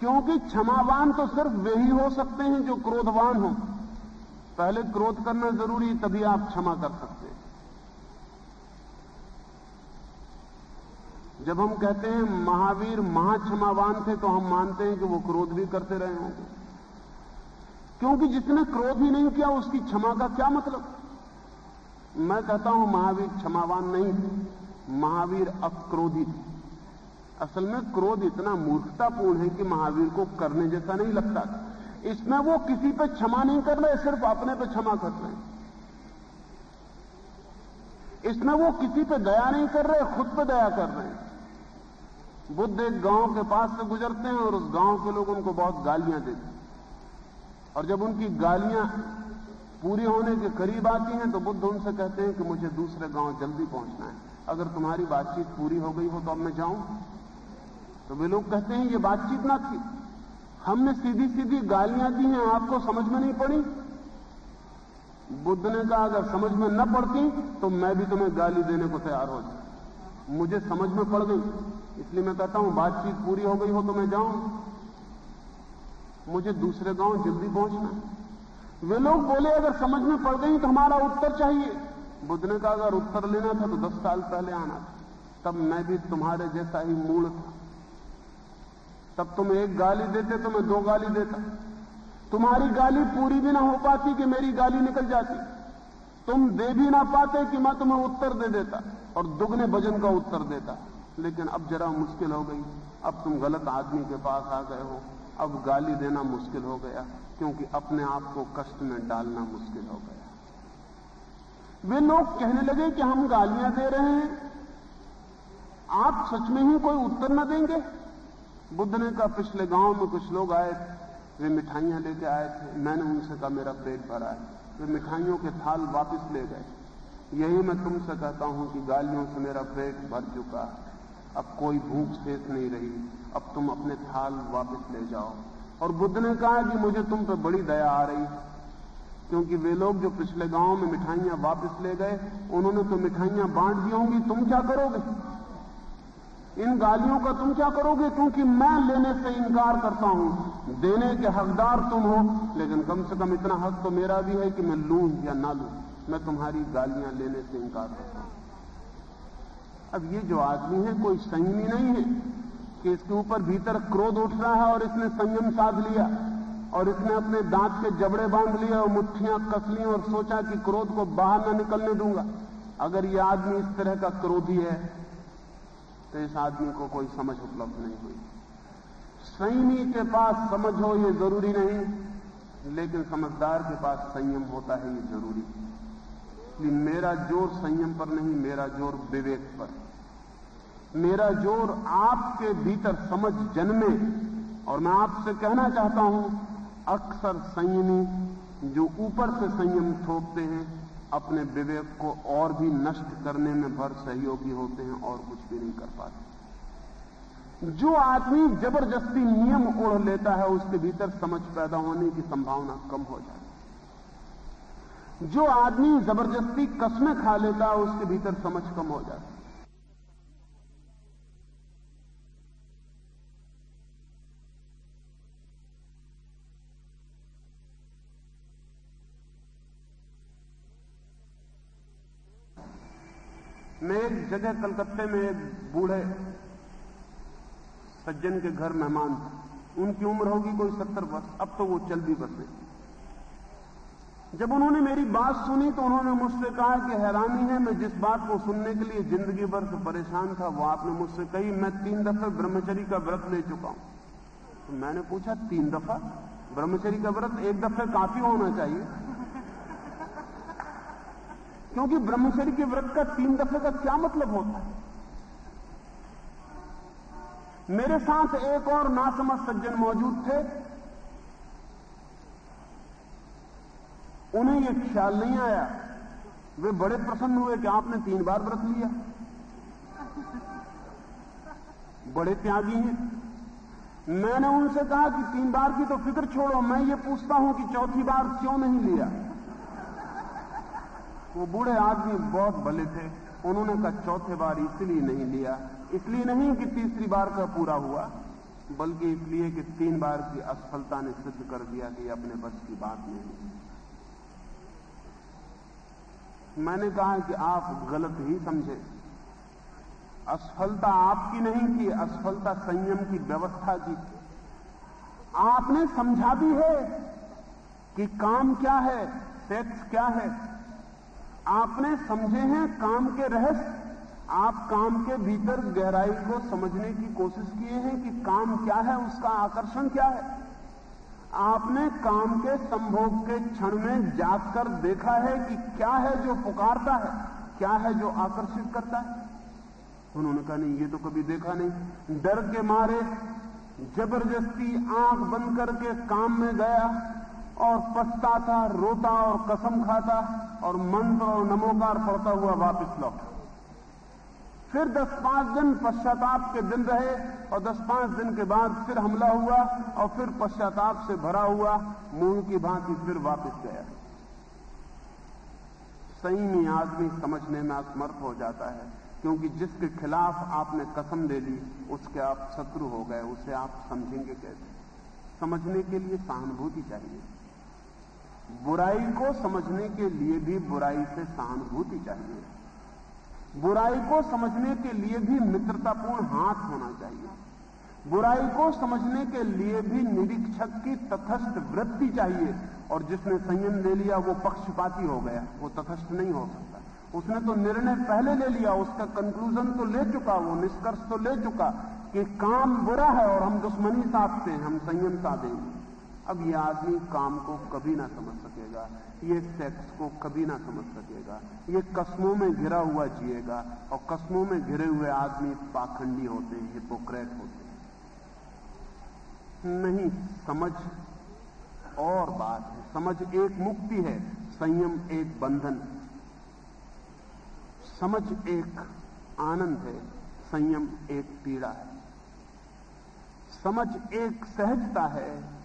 क्योंकि क्षमावान तो सिर्फ़ वे ही हो सकते हैं जो क्रोधवान हो। पहले क्रोध करना ज़रूरी, तभी आप क्षमा कर सकते हैं। जब हम कहते हैं, महावीर महाक्षमावान थे तो हम मानते हैं कि वो क्रोध भी करते रहे होंगे। क्योंकि जिसने क्रोध ही नहीं किया, उसकी क्षमा का क्या मतलब? मैं कहता हूँ, महावीर क्षमावान नहीं थे। महावीर अक्रोधी थे। असल में क्रोध इतना मूर्खतापूर्ण है कि महावीर को करने जैसा नहीं लगता। इसमें वो किसी पे क्षमा नहीं कर रहे, सिर्फ़ अपने पे क्षमा कर रहे इसमें वो किसी पे दया नहीं कर रहे, खुद पे दया कर रहे हैं। बुद्ध एक गाँव के पास से गुजरते हैं और उस गाँव के लोग उनको बहुत गालियाँ देते हैं। और जब उनकी गालियाँ पूरी होने के करीब आती हैं तो बुद्ध उनसे कहते हैं कि मुझे दूसरे गाँव जल्दी पहुँचना है। अगर तुम्हारी बातचीत पूरी हो गई हो तो अब मैं जाऊँ। तो वे लोग कहते हैं, ये बातचीत ना थी हमने सीधी सीधी गालियाँ दी हैं, आपको समझ में नहीं पड़ी? बुद्ध ने कहा, अगर समझ में न पड़ती तो मैं भी तुम्हें गाली देने को तैयार हो जाऊँ। मुझे समझ में पड़ गई, इसलिए मैं कहता हूँ, बातचीत पूरी हो गई हो तो मैं जाऊँ। मुझे दूसरे गाँव जल्दी पहुँचना वे लोग बोले, अगर समझ में पड़ गई तो हमारा उत्तर चाहिए। बुद्ध ने कहा, अगर उत्तर लेना था तो दस साल पहले आना तब मैं भी तुम्हारे जैसा ही मूल था। तब तुम एक गाली देते तो मैं दो गाली देता। तुम्हारी गाली पूरी भी ना हो पाती कि मेरी गाली निकल जाती। तुम दे भी ना पाते कि मैं तुम्हें उत्तर दे देता और दुगने भजन का उत्तर देता। लेकिन अब जरा मुश्किल हो गई। अब तुम गलत आदमी के पास आ गए हो। अब गाली देना मुश्किल हो गया, क्योंकि अपने आप को कष्ट में डालना मुश्किल हो गया। वे लोग कहने लगे कि हम गालियाँ दे रहे हैं। आप सच में ही कोई उत्तर न देंगे? बुद्ध ने कहा पिछले गाँव में कुछ लोग आए वे मिठाइयाँ लेके आए थे। मैंने उनसे कहा, मेरा पेट भरा है। वे मिठाइयों के थाल वापस ले गए। यही मैं तुमसे कहता हूँ कि गालियों से मेरा पेट भर चुका है। अब कोई भूख शेष नहीं रही। अब तुम अपने थाल वापस ले जाओ। और बुद्ध ने कहा कि मुझे तुम पर बड़ी दया आ रही क्योंकि वे लोग जो पिछले गाँव में मिठाइयाँ वापस ले गए, उन्होंने तो मिठाइयाँ बांट दी होंगी। तुम क्या करोगे? इन गालियों का तुम क्या करोगे? क्योंकि मैं लेने से इनकार करता हूँ। देने के हकदार तुम हो, लेकिन कम से कम इतना हक तो मेरा भी है कि मैं लू या ना लू। मैं तुम्हारी गालियाँ लेने से इनकार करता हूँ। अब ये जो आदमी है, कोई संयमी नहीं है कि इसके ऊपर भीतर क्रोध उठ रहा है और इसने संयम साध लिया और इसने अपने दांत के जबड़े बाँध लिए और मुठ्ठियाँ कस ली और सोचा कि क्रोध को बाहर न निकलने दूँगा। अगर ये आदमी इस तरह का क्रोधी है तो इस आदमी को कोई समझ उपलब्ध नहीं हुई। संयमी के पास समझ हो ये ज़रूरी नहीं, लेकिन समझदार के पास संयम होता है ये ज़रूरी। कि मेरा ज़ोर संयम पर नहीं, मेरा ज़ोर विवेक पर। मेरा ज़ोर आपके भीतर समझ जन्मे, और मैं आपसे कहना चाहता हूँ, अक्सर संयमी जो ऊपर से संयम थोपते हैं अपने विवेक को और भी नष्ट करने में भर सहयोगी होते हैं और कुछ भी नहीं कर पाते। जो आदमी ज़बरदस्ती नियम ओढ़ लेता है, उसके भीतर समझ पैदा होने की संभावना कम हो जाती। जो आदमी ज़बरदस्ती कसमें खा लेता है, उसके भीतर समझ कम हो जाती। मैं एक जगह कलकत्ते में एक बूढ़े सज्जन के घर मेहमान उनकी उम्र होगी कोई सत्तर वर्ष। अब तो वो चल भी बसे। जब उन्होंने मेरी बात सुनी तो उन्होंने मुझसे कहा कि हैरानी है, मैं जिस बात को सुनने के लिए ज़िंदगी भर से परेशान था, वो आपने मुझसे कही, मैं तीन दफे ब्रह्मचरी का व्रत ले चुका हूँ। तो मैंने पूछा, तीन दफ़ा? ब्रह्मचरी का व्रत एक दफे काफ़ी होना चाहिए। क्योंकि ब्रह्मचरी के व्रत का तीन दफे का क्या मतलब होता है? मेरे साथ एक और नासमझ सज्जन मौजूद थे। उन्हें यह ख्याल नहीं आया। वे बड़े प्रसन्न हुए कि आपने तीन बार व्रत लिया। बड़े त्यागी हैं। मैंने उनसे कहा कि तीन बार की तो फ़िक्र छोड़ो, मैं ये पूछता हूँ कि चौथी बार क्यों नहीं लिया? वो बूढ़े आदमी बहुत भले थे, उन्होंने कहा चौथे बार इसलिए नहीं लिया। इसलिए नहीं कि तीसरी बार का पूरा हुआ, बल्कि इसलिए कि तीन बार की असफलता ने सिद्ध कर दिया कि अपने बस की बात नहीं। मैंने कहा कि आप गलत ही समझे। असफलता आपकी नहीं थी, असफलता संयम की व्यवस्था की आपने समझा भी है कि काम क्या है सेक्स क्या है आपने समझे हैं काम के रहस्य? आप काम के भीतर गहराई को समझने की कोशिश किए हैं कि काम क्या है, उसका आकर्षण क्या है? आपने काम के संभोग के क्षण में जाकर देखा है कि क्या है जो पुकारता है, क्या है जो आकर्षित करता है? उन्होंने कहा, नहीं, ये तो कभी देखा नहीं। डर के मारे ज़बरदस्ती आँख बंद करके काम में गया। और पछताता रोता और कसम खाता और मंत्र और नमोकार पड़ता हुआ वापस लौटा। फिर दस पाँच दिन पश्चाताप के दिन रहे और दस पाँच दिन के बाद फिर हमला हुआ और फिर पश्चाताप से भरा हुआ मुँह की भांति फिर वापस गया। संयमी आदमी समझने में असमर्थ हो जाता है, क्योंकि जिसके खिलाफ आपने कसम ले ली, उसके आप शत्रु हो गए, उसे आप समझेंगे कैसे? समझने के लिए सहानुभूति चाहिए। बुराई को समझने के लिए भी बुराई से सहानुभूति चाहिए। बुराई को समझने के लिए भी मित्रतापूर्ण हाथ होना चाहिए। बुराई को समझने के लिए भी निरीक्षक की तथस्थ वृत्ति चाहिए और जिसने संयम ले लिया, वो पक्षपाती हो गया, वो तथस्थ नहीं हो सकता। उसने तो निर्णय पहले ले लिया, उसका कंक्लूजन तो ले चुका, वो निष्कर्ष तो ले चुका कि काम बुरा है और हम दुश्मनी साधते हैं, हम संयम साधेंगे। अब यह आदमी काम को कभी ना समझ सकेगा, ये सेक्स को कभी ना समझ सकेगा, ये कस्मों में घिरा हुआ जिएगा और कस्मों में घिरे हुए आदमी पाखंडी होते हैं हिपोक्रेट होते हैं। नहीं, समझ और बात है। समझ एक मुक्ति है, संयम एक बंधन। समझ एक आनंद है, संयम एक पीड़ा है। समझ एक सहजता है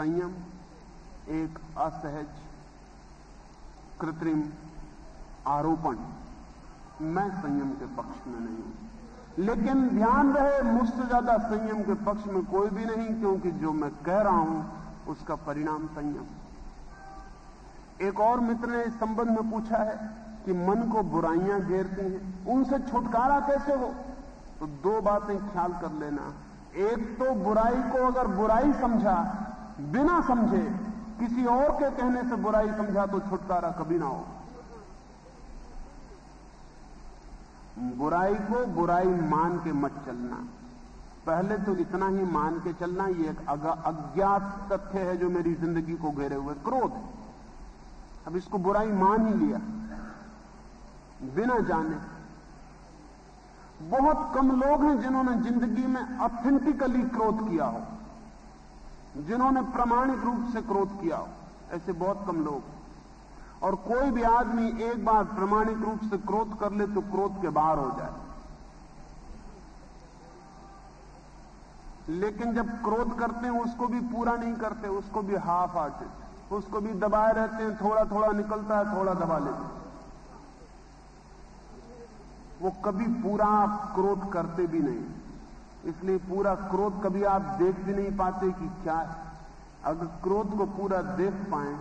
संयम, एक असहज, कृत्रिम आरोपण मैं संयम के पक्ष में नहीं हूँ। लेकिन ध्यान रहे, मुझसे ज़्यादा संयम के पक्ष में कोई भी नहीं, क्योंकि जो मैं कह रहा हूँ, उसका परिणाम संयम। एक और मित्र ने इस संबंध में पूछा है कि मन को बुराइयाँ घेरती हैं, उनसे छुटकारा कैसे हो? तो दो बातें ख्याल कर लेना। एक तो बुराई को अगर बुराई समझा बिना समझे किसी और के कहने से बुराई समझा तो छुटकारा कभी ना हो। बुराई को बुराई मान के मत चलना। पहले तो इतना ही मान के चलना, ये एक अज्ञात तथ्य है जो मेरी ज़िंदगी को घेरे हुए क्रोध है। अब इसको बुराई मान ही लिया। बिना जाने। बहुत कम लोग हैं जिन्होंने ज़िंदगी में ऑथेंटिकली क्रोध किया हो। जिन्होंने प्रमाणिक रूप से क्रोध किया हो, ऐसे बहुत कम लोग और कोई भी आदमी एक बार प्रमाणिक रूप से क्रोध कर ले तो क्रोध के बाहर हो जाए। लेकिन जब क्रोध करते हैं, उसको भी पूरा नहीं करते, उसको भी हाफ़ हार्टेड उसको भी दबाए रहते हैं थोड़ा थोड़ा निकलता है, थोड़ा दबा लेते हैं। वो कभी पूरा क्रोध करते भी नहीं। इसलिए पूरा क्रोध कभी आप देख भी नहीं पाते कि क्या है। अगर क्रोध को पूरा देख पाए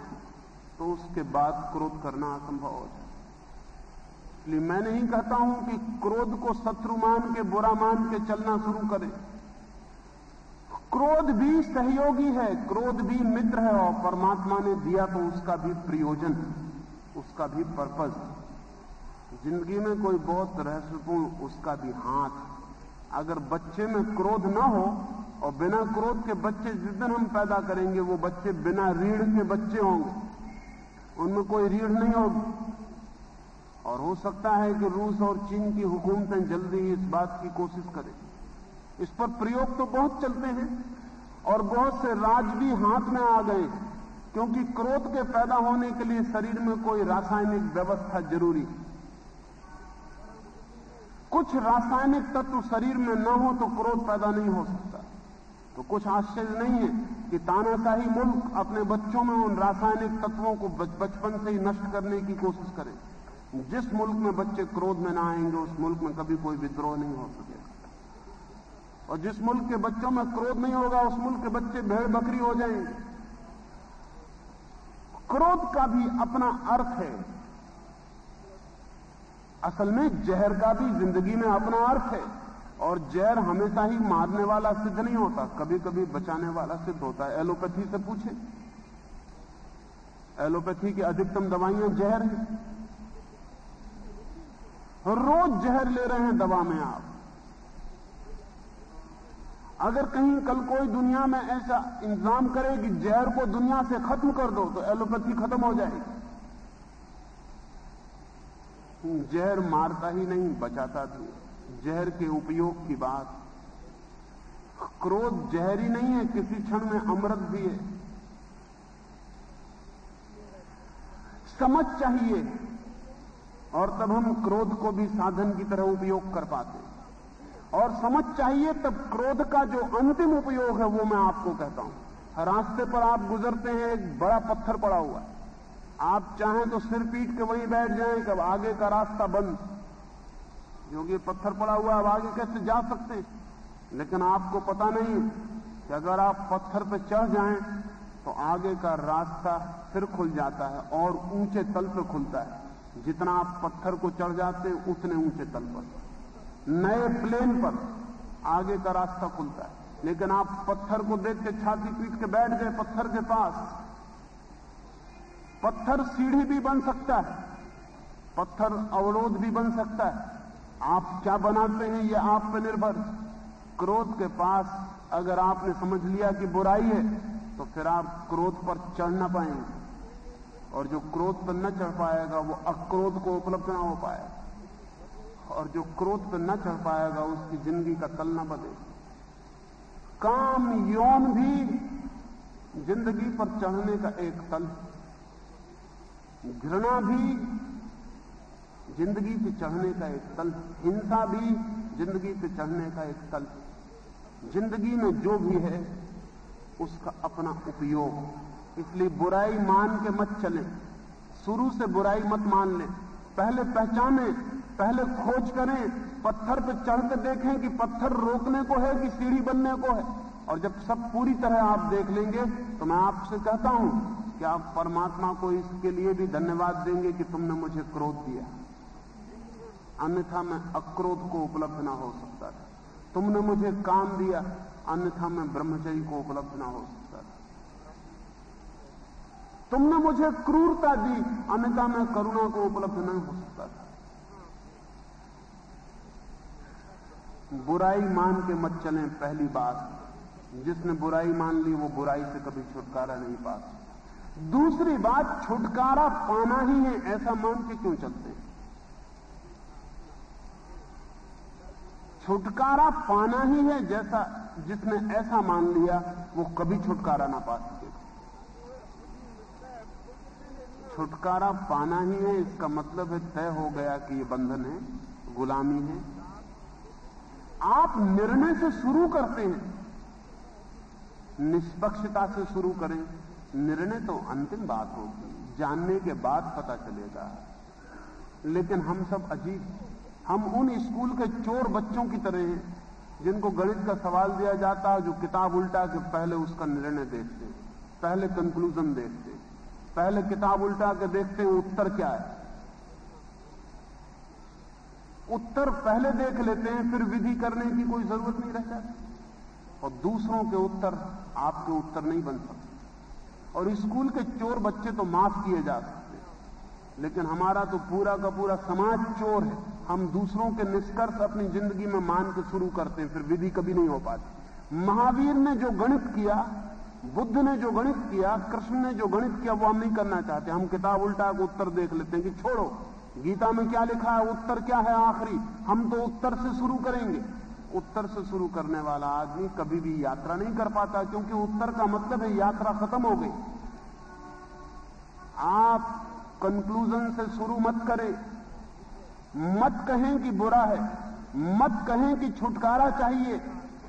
तो उसके बाद क्रोध करना असंभव हो जाए। इसलिए मैं नहीं कहता हूँ कि क्रोध को शत्रु मान के, बुरा मान के चलना शुरू करें। क्रोध भी सहयोगी है, क्रोध भी मित्र है, और परमात्मा ने दिया तो उसका भी प्रयोजन, उसका भी पर्पज। ज़िंदगी में कोई बहुत रहस्यपूर्ण, उसका भी हाथ। अगर बच्चे में क्रोध ना हो और बिना क्रोध के बच्चे जिस दिन हम पैदा करेंगे, वो बच्चे बिना रीढ़ के बच्चे होंगे। उनमें कोई रीढ़ नहीं होगी। और हो सकता है कि रूस और चीन की हुकूमतें जल्दी ही इस बात की कोशिश करें। इस पर प्रयोग तो बहुत चलते हैं और बहुत से राज भी हाथ में आ गए क्योंकि क्रोध के पैदा होने के लिए शरीर में कोई रासायनिक व्यवस्था ज़रूरी है। कुछ रासायनिक तत्व शरीर में न हो तो क्रोध पैदा नहीं हो सकता। तो कुछ आश्चर्य नहीं है कि तानाशाही मुल्क अपने बच्चों में उन रासायनिक तत्वों को बचपन से ही नष्ट करने की कोशिश करे। जिस मुल्क में बच्चे क्रोध में ना आएँगे, उस मुल्क में कभी कोई विद्रोह नहीं हो सकेगा। और जिस मुल्क के बच्चों में क्रोध नहीं होगा, उस मुल्क के बच्चे भेड़ बकरी हो जाएँगे। क्रोध का भी अपना अर्थ है। असल में जहर का भी ज़िंदगी में अपना अर्थ है। और जहर हमेशा ही मारने वाला सिद्ध नहीं होता कभी कभी बचाने वाला सिद्ध होता है। एलोपैथी से पूछे। एलोपैथी की अधिकतम दवाइयाँ जहर हैं। रोज जहर ले रहे हैं दवा में आप। अगर कहीं कल कोई दुनिया में ऐसा इंतज़ाम करे कि जहर को दुनिया से खत्म कर दो तो एलोपैथी खत्म हो जाएगी। जहर मारता ही नहीं, बचाता भी। जहर के उपयोग की बात। क्रोध जहर ही नहीं है, किसी क्षण में अमृत भी है। समझ चाहिए, और तब हम क्रोध को भी साधन की तरह उपयोग कर पाते और समझ चाहिए, तब क्रोध का जो अंतिम उपयोग है, वो मैं आपको कहता हूँ। रास्ते पर आप गुजरते हैं, एक बड़ा पत्थर पड़ा हुआ है। आप चाहें तो सिर पीट के वहीं बैठ जाएँ, कब आगे का रास्ता बंद। क्योंकि पत्थर पड़ा हुआ है, अब आगे कैसे जा सकते हैं? लेकिन आपको पता नहीं कि अगर आप पत्थर पर चढ़ जाएँ तो आगे का रास्ता फिर खुल जाता है और ऊँचे तल पर खुलता है। जितना आप पत्थर को चढ़ जाते हैं, उतने ऊँचे तल पर। नए प्लेन पर आगे का रास्ता खुलता है। लेकिन आप पत्थर को देख के छाती पीट के बैठ गए पत्थर के पास। पत्थर सीढ़ी भी बन सकता है, पत्थर अवरोध भी बन सकता है। आप क्या बनाते हैं, ये आप पर निर्भर। क्रोध के पास अगर आपने समझ लिया कि बुराई है तो फिर आप क्रोध पर चढ़ ना पाएँगे। और जो क्रोध पर न चढ़ पाएगा, वो अक्रोध को उपलब्ध ना हो पाएगा। और जो क्रोध पर न चढ़ पाएगा, उसकी ज़िंदगी का तल न बदे। काम यौन भी ज़िंदगी पर चढ़ने का एक तल। है घृणा भी ज़िंदगी पे चढ़ने का एक तल, हिंसा भी ज़िंदगी पे चढ़ने का एक तल। ज़िंदगी में जो भी है, उसका अपना उपयोग। इसलिए बुराई मान के मत चले। शुरू से बुराई मत मान ले। पहले पहचाने, पहले खोज करें। पत्थर पे चढ़ के देखें कि पत्थर रोकने को है कि सीढ़ी बनने को है। और जब सब पूरी तरह आप देख लेंगे तो मैं आपसे कहता हूँ कि आप परमात्मा को इसके लिए भी धन्यवाद देंगे कि तुमने मुझे क्रोध दिया। अन्यथा मैं अक्रोध को उपलब्ध ना हो सकता था। तुमने मुझे काम दिया, अन्यथा मैं ब्रह्मचर्य को उपलब्ध ना हो सकता था। तुमने मुझे क्रूरता दी, अन्यथा मैं करुणा को उपलब्ध नहीं हो सकता था। बुराई मान के मत चले, पहली बात। जिसने बुराई मान ली, वो बुराई से कभी छुटकारा नहीं पा सकता। दूसरी बात, छुटकारा पाना ही है, ऐसा मान के क्यों चलते हैं? छुटकारा पाना ही है, जैसा जिसने ऐसा मान लिया, वो कभी छुटकारा ना पा सकेगा छुटकारा पाना ही है, इसका मतलब है, तय हो गया कि ये बंधन है, गुलामी है। आप निर्णय से शुरू करते हैं, निष्पक्षता से शुरू करें। निर्णय तो अंतिम बात होगी, जानने के बाद पता चलेगा। लेकिन हम सब अजीब हम उन स्कूल के चोर बच्चों की तरह हैं, जिनको गणित का सवाल दिया जाता है जो किताब उल्टा के पहले उसका निर्णय देखते पहले कंक्लूजन देखते पहले किताब उल्टा के देखते हैं, उत्तर क्या है? उत्तर पहले देख लेते हैं, फिर विधि करने की कोई ज़रूरत नहीं रह जाती और दूसरों के उत्तर आपके उत्तर नहीं बन सकते। और स्कूल के चोर बच्चे तो माफ़ किए जा सकते लेकिन हमारा तो पूरा का पूरा समाज चोर है। हम दूसरों के निष्कर्ष अपनी ज़िंदगी में मान के शुरू करते हैं, फिर विधि कभी नहीं हो पाती। महावीर ने जो गणित किया, बुद्ध ने जो गणित किया, कृष्ण ने जो गणित किया, वो हम नहीं करना चाहते। हम किताब उल्टा को उत्तर देख लेते हैं कि छोड़ो, गीता में क्या लिखा है, उत्तर क्या है आखिरी? हम तो उत्तर से शुरू करेंगे। उत्तर से शुरू करने वाला आदमी कभी भी यात्रा नहीं कर पाता, क्योंकि उत्तर का मतलब है यात्रा खत्म हो गई। आप कंक्लूजन से शुरू मत करें। मत कहें कि बुरा है, मत कहें कि छुटकारा चाहिए,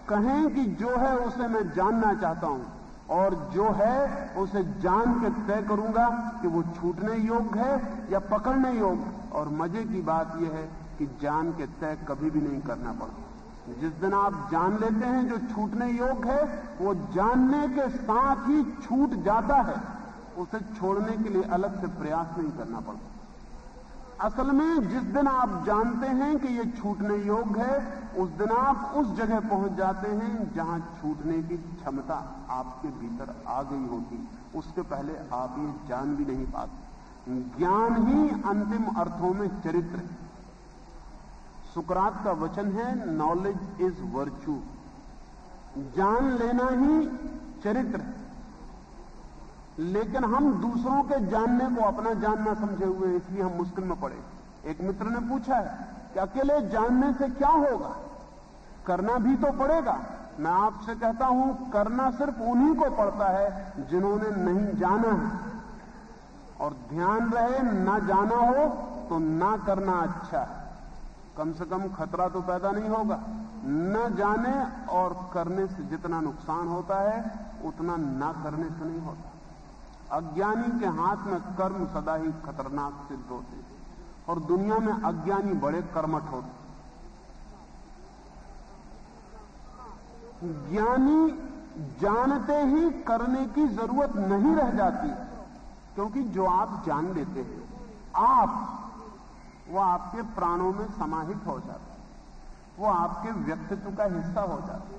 कहें कि जो है उसे मैं जानना चाहता हूँ, और जो है उसे जान के तय करूँगा कि वो छूटने योग्य है या पकड़ने योग्य। और मज़े की बात यह है कि जान के तय कभी भी नहीं करना पड़ता। जिस दिन आप जान लेते हैं जो छूटने योग्य है, वो जानने के साथ ही छूट जाता है। उसे छोड़ने के लिए अलग से प्रयास नहीं करना पड़ता। असल में जिस दिन आप जानते हैं कि ये छूटने योग्य है, उस दिन आप उस जगह पहुँच जाते हैं जहाँ छूटने की क्षमता आपके भीतर आ गई होती। उसके पहले आप ये जान भी नहीं पाते। ज्ञान ही अंतिम अर्थों में चरित्र है। सुकरात का वचन है नॉलेज इज़ वर्चू जान लेना ही चरित्र है। लेकिन हम दूसरों के जानने को अपना जानना समझे हुए, इसलिए हम मुश्किल में पड़े। एक मित्र ने पूछा है कि अकेले जानने से क्या होगा? करना भी तो पड़ेगा। मैं आपसे कहता हूँ, करना सिर्फ़ उन्हीं को पड़ता है जिन्होंने नहीं जाना है। और ध्यान रहे, ना जाना हो तो ना करना अच्छा है। कम से कम खतरा तो पैदा नहीं होगा। न जाने और करने से जितना नुकसान होता है, उतना ना करने से नहीं होता। अज्ञानी के हाथ में कर्म सदा ही खतरनाक सिद्ध होते हैं और दुनिया में अज्ञानी बड़े कर्मठ होते ज्ञानी जानते ही करने की ज़रूरत नहीं रह जाती, क्योंकि जो आप जान लेते हैं, आप वो आपके प्राणों में समाहित हो जाता है। वो आपके व्यक्तित्व का हिस्सा हो जाता है।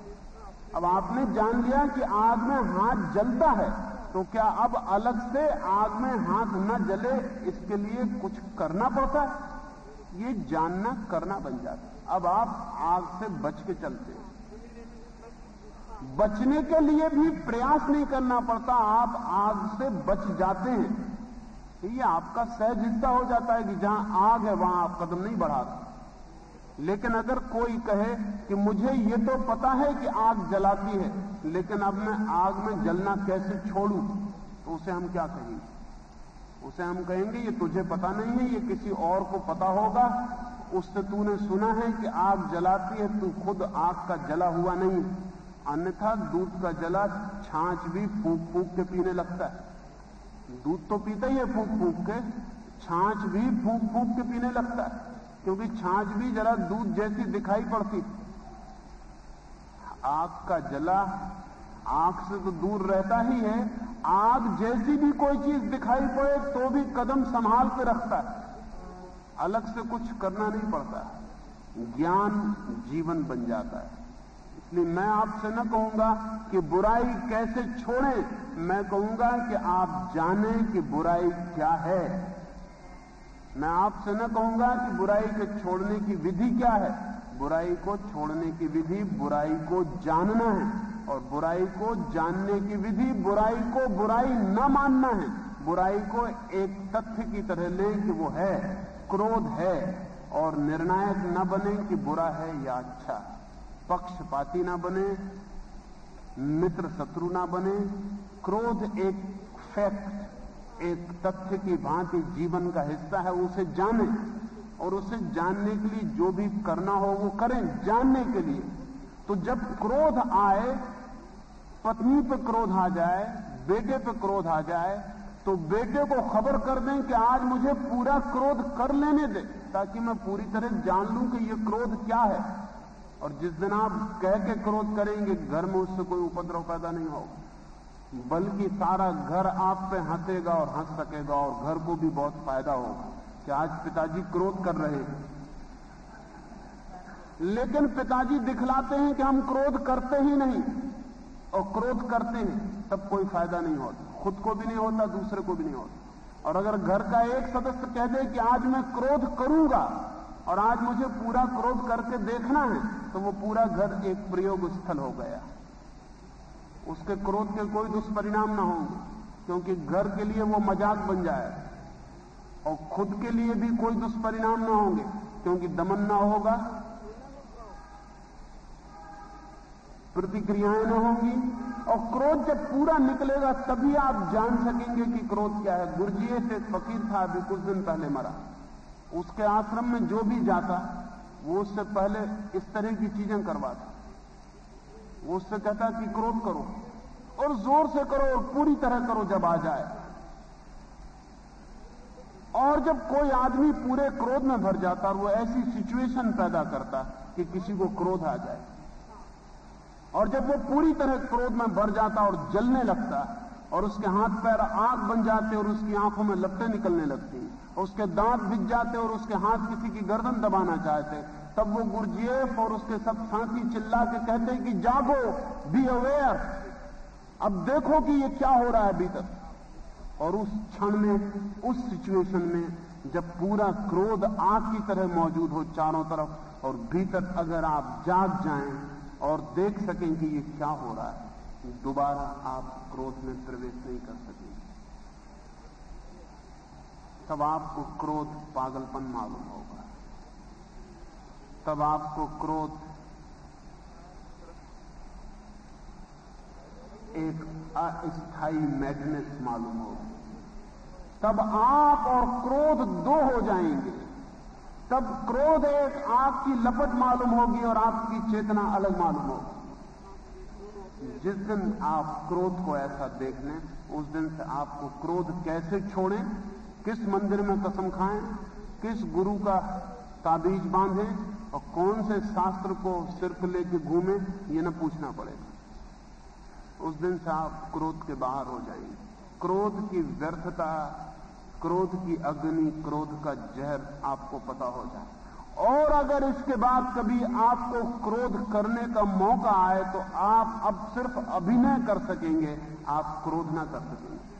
अब आपने जान लिया कि आग में हाथ जलता है तो क्या अब अलग से आग में हाथ न जले, इसके लिए कुछ करना पड़ता है? ये जानना, करना बन जाता है। अब आप आग से बच के चलते हैं। बचने के लिए भी प्रयास नहीं करना पड़ता। आप आग से बच जाते हैं। ये आपका सहज हिस्सा हो जाता है कि जहाँ आग है, वहाँ आप कदम नहीं बढ़ाते लेकिन अगर कोई कहे कि मुझे ये तो पता है कि आग जलाती है, लेकिन अब मैं आग में जलना कैसे छोड़ू तो उसे हम क्या कहेंगे? उसे हम कहेंगे, ये तुझे पता नहीं है, ये किसी और को पता होगा। उससे तूने सुना है कि आग जलाती है, तू खुद आग का जला हुआ नहीं। अन्यथा दूध का जला, छाछ भी फूक फूक के पीने लगता है। दूध तो पीता ही है, फूक फूक के। छाछ भी फूक फूक के पीने लगता है, क्योंकि छाछ भी जरा दूध जैसी दिखाई पड़ती। आग का जला आग से तो दूर रहता ही है, आग जैसी भी कोई चीज़ दिखाई पड़े तो भी कदम संभाल के रखता है। अलग से कुछ करना नहीं पड़ता। ज्ञान जीवन बन जाता है। इसलिए मैं आपसे न कहूँगा कि बुराई कैसे छोड़ें। मैं कहूँगा कि आप जानें कि बुराई क्या है। मैं आपसे न कहूँगा कि बुराई के छोड़ने की विधि क्या है। बुराई को छोड़ने की विधि बुराई को जानना है और बुराई को जानने की विधि बुराई को बुराई न मानना है। बुराई को एक तथ्य की तरह लें कि वो है, क्रोध है और निर्णायक न बने कि बुरा है या अच्छा। है पक्षपाती ना बने, मित्र शत्रु ना बने, क्रोध एक फैक्ट एक तथ्य की भांति जीवन का हिस्सा है, उसे जाने। और उसे जानने के लिए जो भी करना हो, वो करें जानने के लिए। तो जब क्रोध आए, पत्नी पर क्रोध आ जाए, बेटे पे क्रोध आ जाए तो बेटे को खबर कर दें कि आज मुझे पूरा क्रोध कर लेने दे, ताकि मैं पूरी तरह जान लूँ कि ये क्रोध क्या है। और जिस दिन आप कह के क्रोध करेंगे, घर में उससे कोई उपद्रव पैदा नहीं होगा। बल्कि सारा घर आप पे हंसेगा और हंस सकेगा और घर को भी बहुत फ़ायदा होगा कि आज पिताजी क्रोध कर रहे हैं। लेकिन पिताजी दिखलाते हैं कि हम क्रोध करते ही नहीं और क्रोध करते हैं, तब कोई फ़ायदा नहीं होता। खुद को भी नहीं होता, दूसरे को भी नहीं होता। और अगर घर का एक सदस्य कह दे कि आज मैं क्रोध करूँगा और आज मुझे पूरा क्रोध करके देखना है तो वो पूरा घर एक प्रयोग स्थल हो गया। उसके क्रोध के कोई दुष्परिणाम ना होंगे क्योंकि घर के लिए वो मज़ाक बन जाए, और खुद के लिए भी कोई दुष्परिणाम ना होंगे, क्योंकि दमन ना होगा, प्रतिक्रियाएँ ना होंगी, और क्रोध जब पूरा निकलेगा, तभी आप जान सकेंगे कि क्रोध क्या है। गुरजिए से फकीर था, अभी कुछ दिन पहले मरा। उसके आश्रम में जो भी जाता, वो उससे पहले इस तरह की चीज़ें करवाता। वो उससे कहता कि क्रोध करो, और ज़ोर से करो, और पूरी तरह करो जब आ जाए। और जब कोई आदमी पूरे क्रोध में भर जाता और वो ऐसी सिचुएशन पैदा करता कि किसी को क्रोध आ जाए। और जब वो पूरी तरह क्रोध में भर जाता और जलने लगता और उसके हाथ पैर आग बन जाते और उसकी आँखों में लपटे निकलने लगती। और उसके दांत बिक जाते और उसके हाथ किसी की गर्दन दबाना चाहते। तब वो गुरजेफ और उसके सब साथी चिल्ला के कहते कि, जागो बी अवेयर अब देखो कि ये क्या हो रहा है भीतर और उस क्षण में, उस सिचुएशन में, जब पूरा क्रोध आग की तरह मौजूद हो चारों तरफ़, और भीतर अगर आप जाग जाएँ और देख सकें कि ये क्या हो रहा है। दोबारा आप क्रोध में प्रवेश नहीं कर सकेंगे तब आपको क्रोध पागलपन मालूम होगा। तब आपको क्रोध एक अस्थाई मैडनेस मालूम होगा। तब आप और क्रोध दो हो जाएँगे। तब क्रोध एक आपकी लपट मालूम होगी और आपकी चेतना अलग मालूम होगी। जिस दिन आप क्रोध को ऐसा देख लें उस दिन से आपको क्रोध कैसे छोड़ें? किस मंदिर में कसम खाएँ? किस गुरु का ताबीज बांधें? और कौन से शास्त्र को सिर्फ़ लेके घूमें? ये न पूछना पड़ेगा। उस दिन से आप क्रोध के बाहर हो जाएँगे। क्रोध की व्यर्थता, क्रोध की अग्नि, क्रोध का जहर आपको पता हो जाए। और अगर इसके बाद कभी आपको क्रोध करने का मौका आए तो आप अब सिर्फ़ अभिनय कर सकेंगे। आप क्रोध ना कर सकेंगे।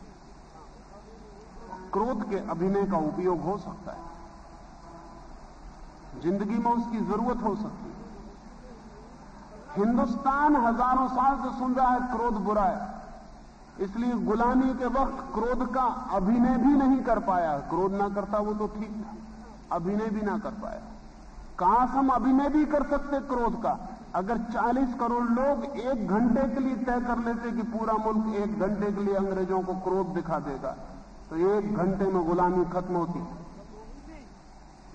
क्रोध के अभिनय का उपयोग हो सकता है। ज़िंदगी में उसकी ज़रूरत हो सकती है। हिंदुस्तान हज़ारों साल से सुन रहा है, क्रोध बुरा है। इसलिए गुलामी के वक्त क्रोध का अभिनय भी नहीं कर पाया। क्रोध ना करता वो तो ठीक था। अभिनय भी ना कर पाया। काश हम अभिनय भी कर सकते क्रोध का? अगर 40 करोड़ लोग एक घंटे के लिए तय कर लेते कि पूरा मुल्क एक घंटे के लिए अंग्रेज़ों को क्रोध दिखा देगा तो एक घंटे में गुलामी खत्म होती।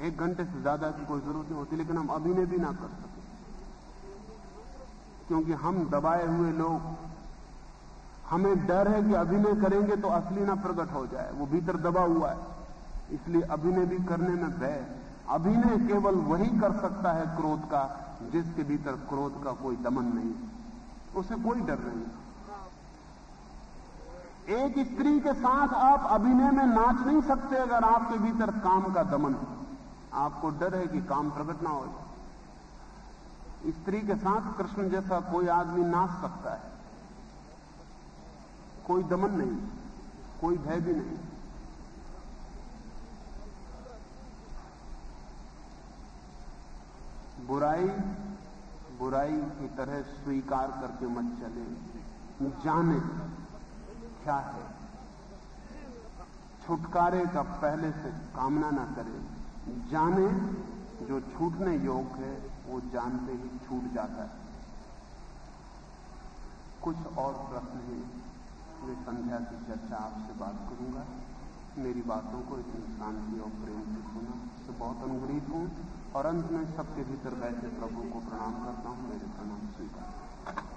एक घंटे से ज़्यादा की कोई ज़रूरत नहीं होती, लेकिन हम अभिनय भी ना कर सकते क्योंकि हम दबाए हुए लोग, हमें डर है कि अभिनय करेंगे तो असली ना प्रकट हो जाए, वो भीतर दबा हुआ है। इसलिए अभिनय भी करने में भय अभिनय केवल वही कर सकता है क्रोध का, जिसके भीतर क्रोध का कोई दमन नहीं। उसे कोई डर नहीं। एक स्त्री के साथ आप अभिनय में नाच नहीं सकते अगर आपके भीतर काम का दमन है। आपको डर है कि काम प्रकट ना हो। स्त्री के साथ कृष्ण जैसा कोई आदमी नाच सकता है। कोई दमन नहीं, कोई भय भी नहीं। बुराई बुराई की तरह स्वीकार करके मत चले। जाने क्या है। छुटकारे का पहले से कामना ना करें। जाने जो छूटने योग्य है, वो जानते ही छूट जाता है। कुछ और प्रश्न है वे संध्या की चर्चा आपसे बात करूँगा। मेरी बातों को इतनी शांति और प्रेम से सुना। उससे बहुत अनुग्रहित हूँ। और अंत में सबके भीतर बैठे प्रभु को प्रणाम करता हूँ मेरे प्रणाम स्वीकार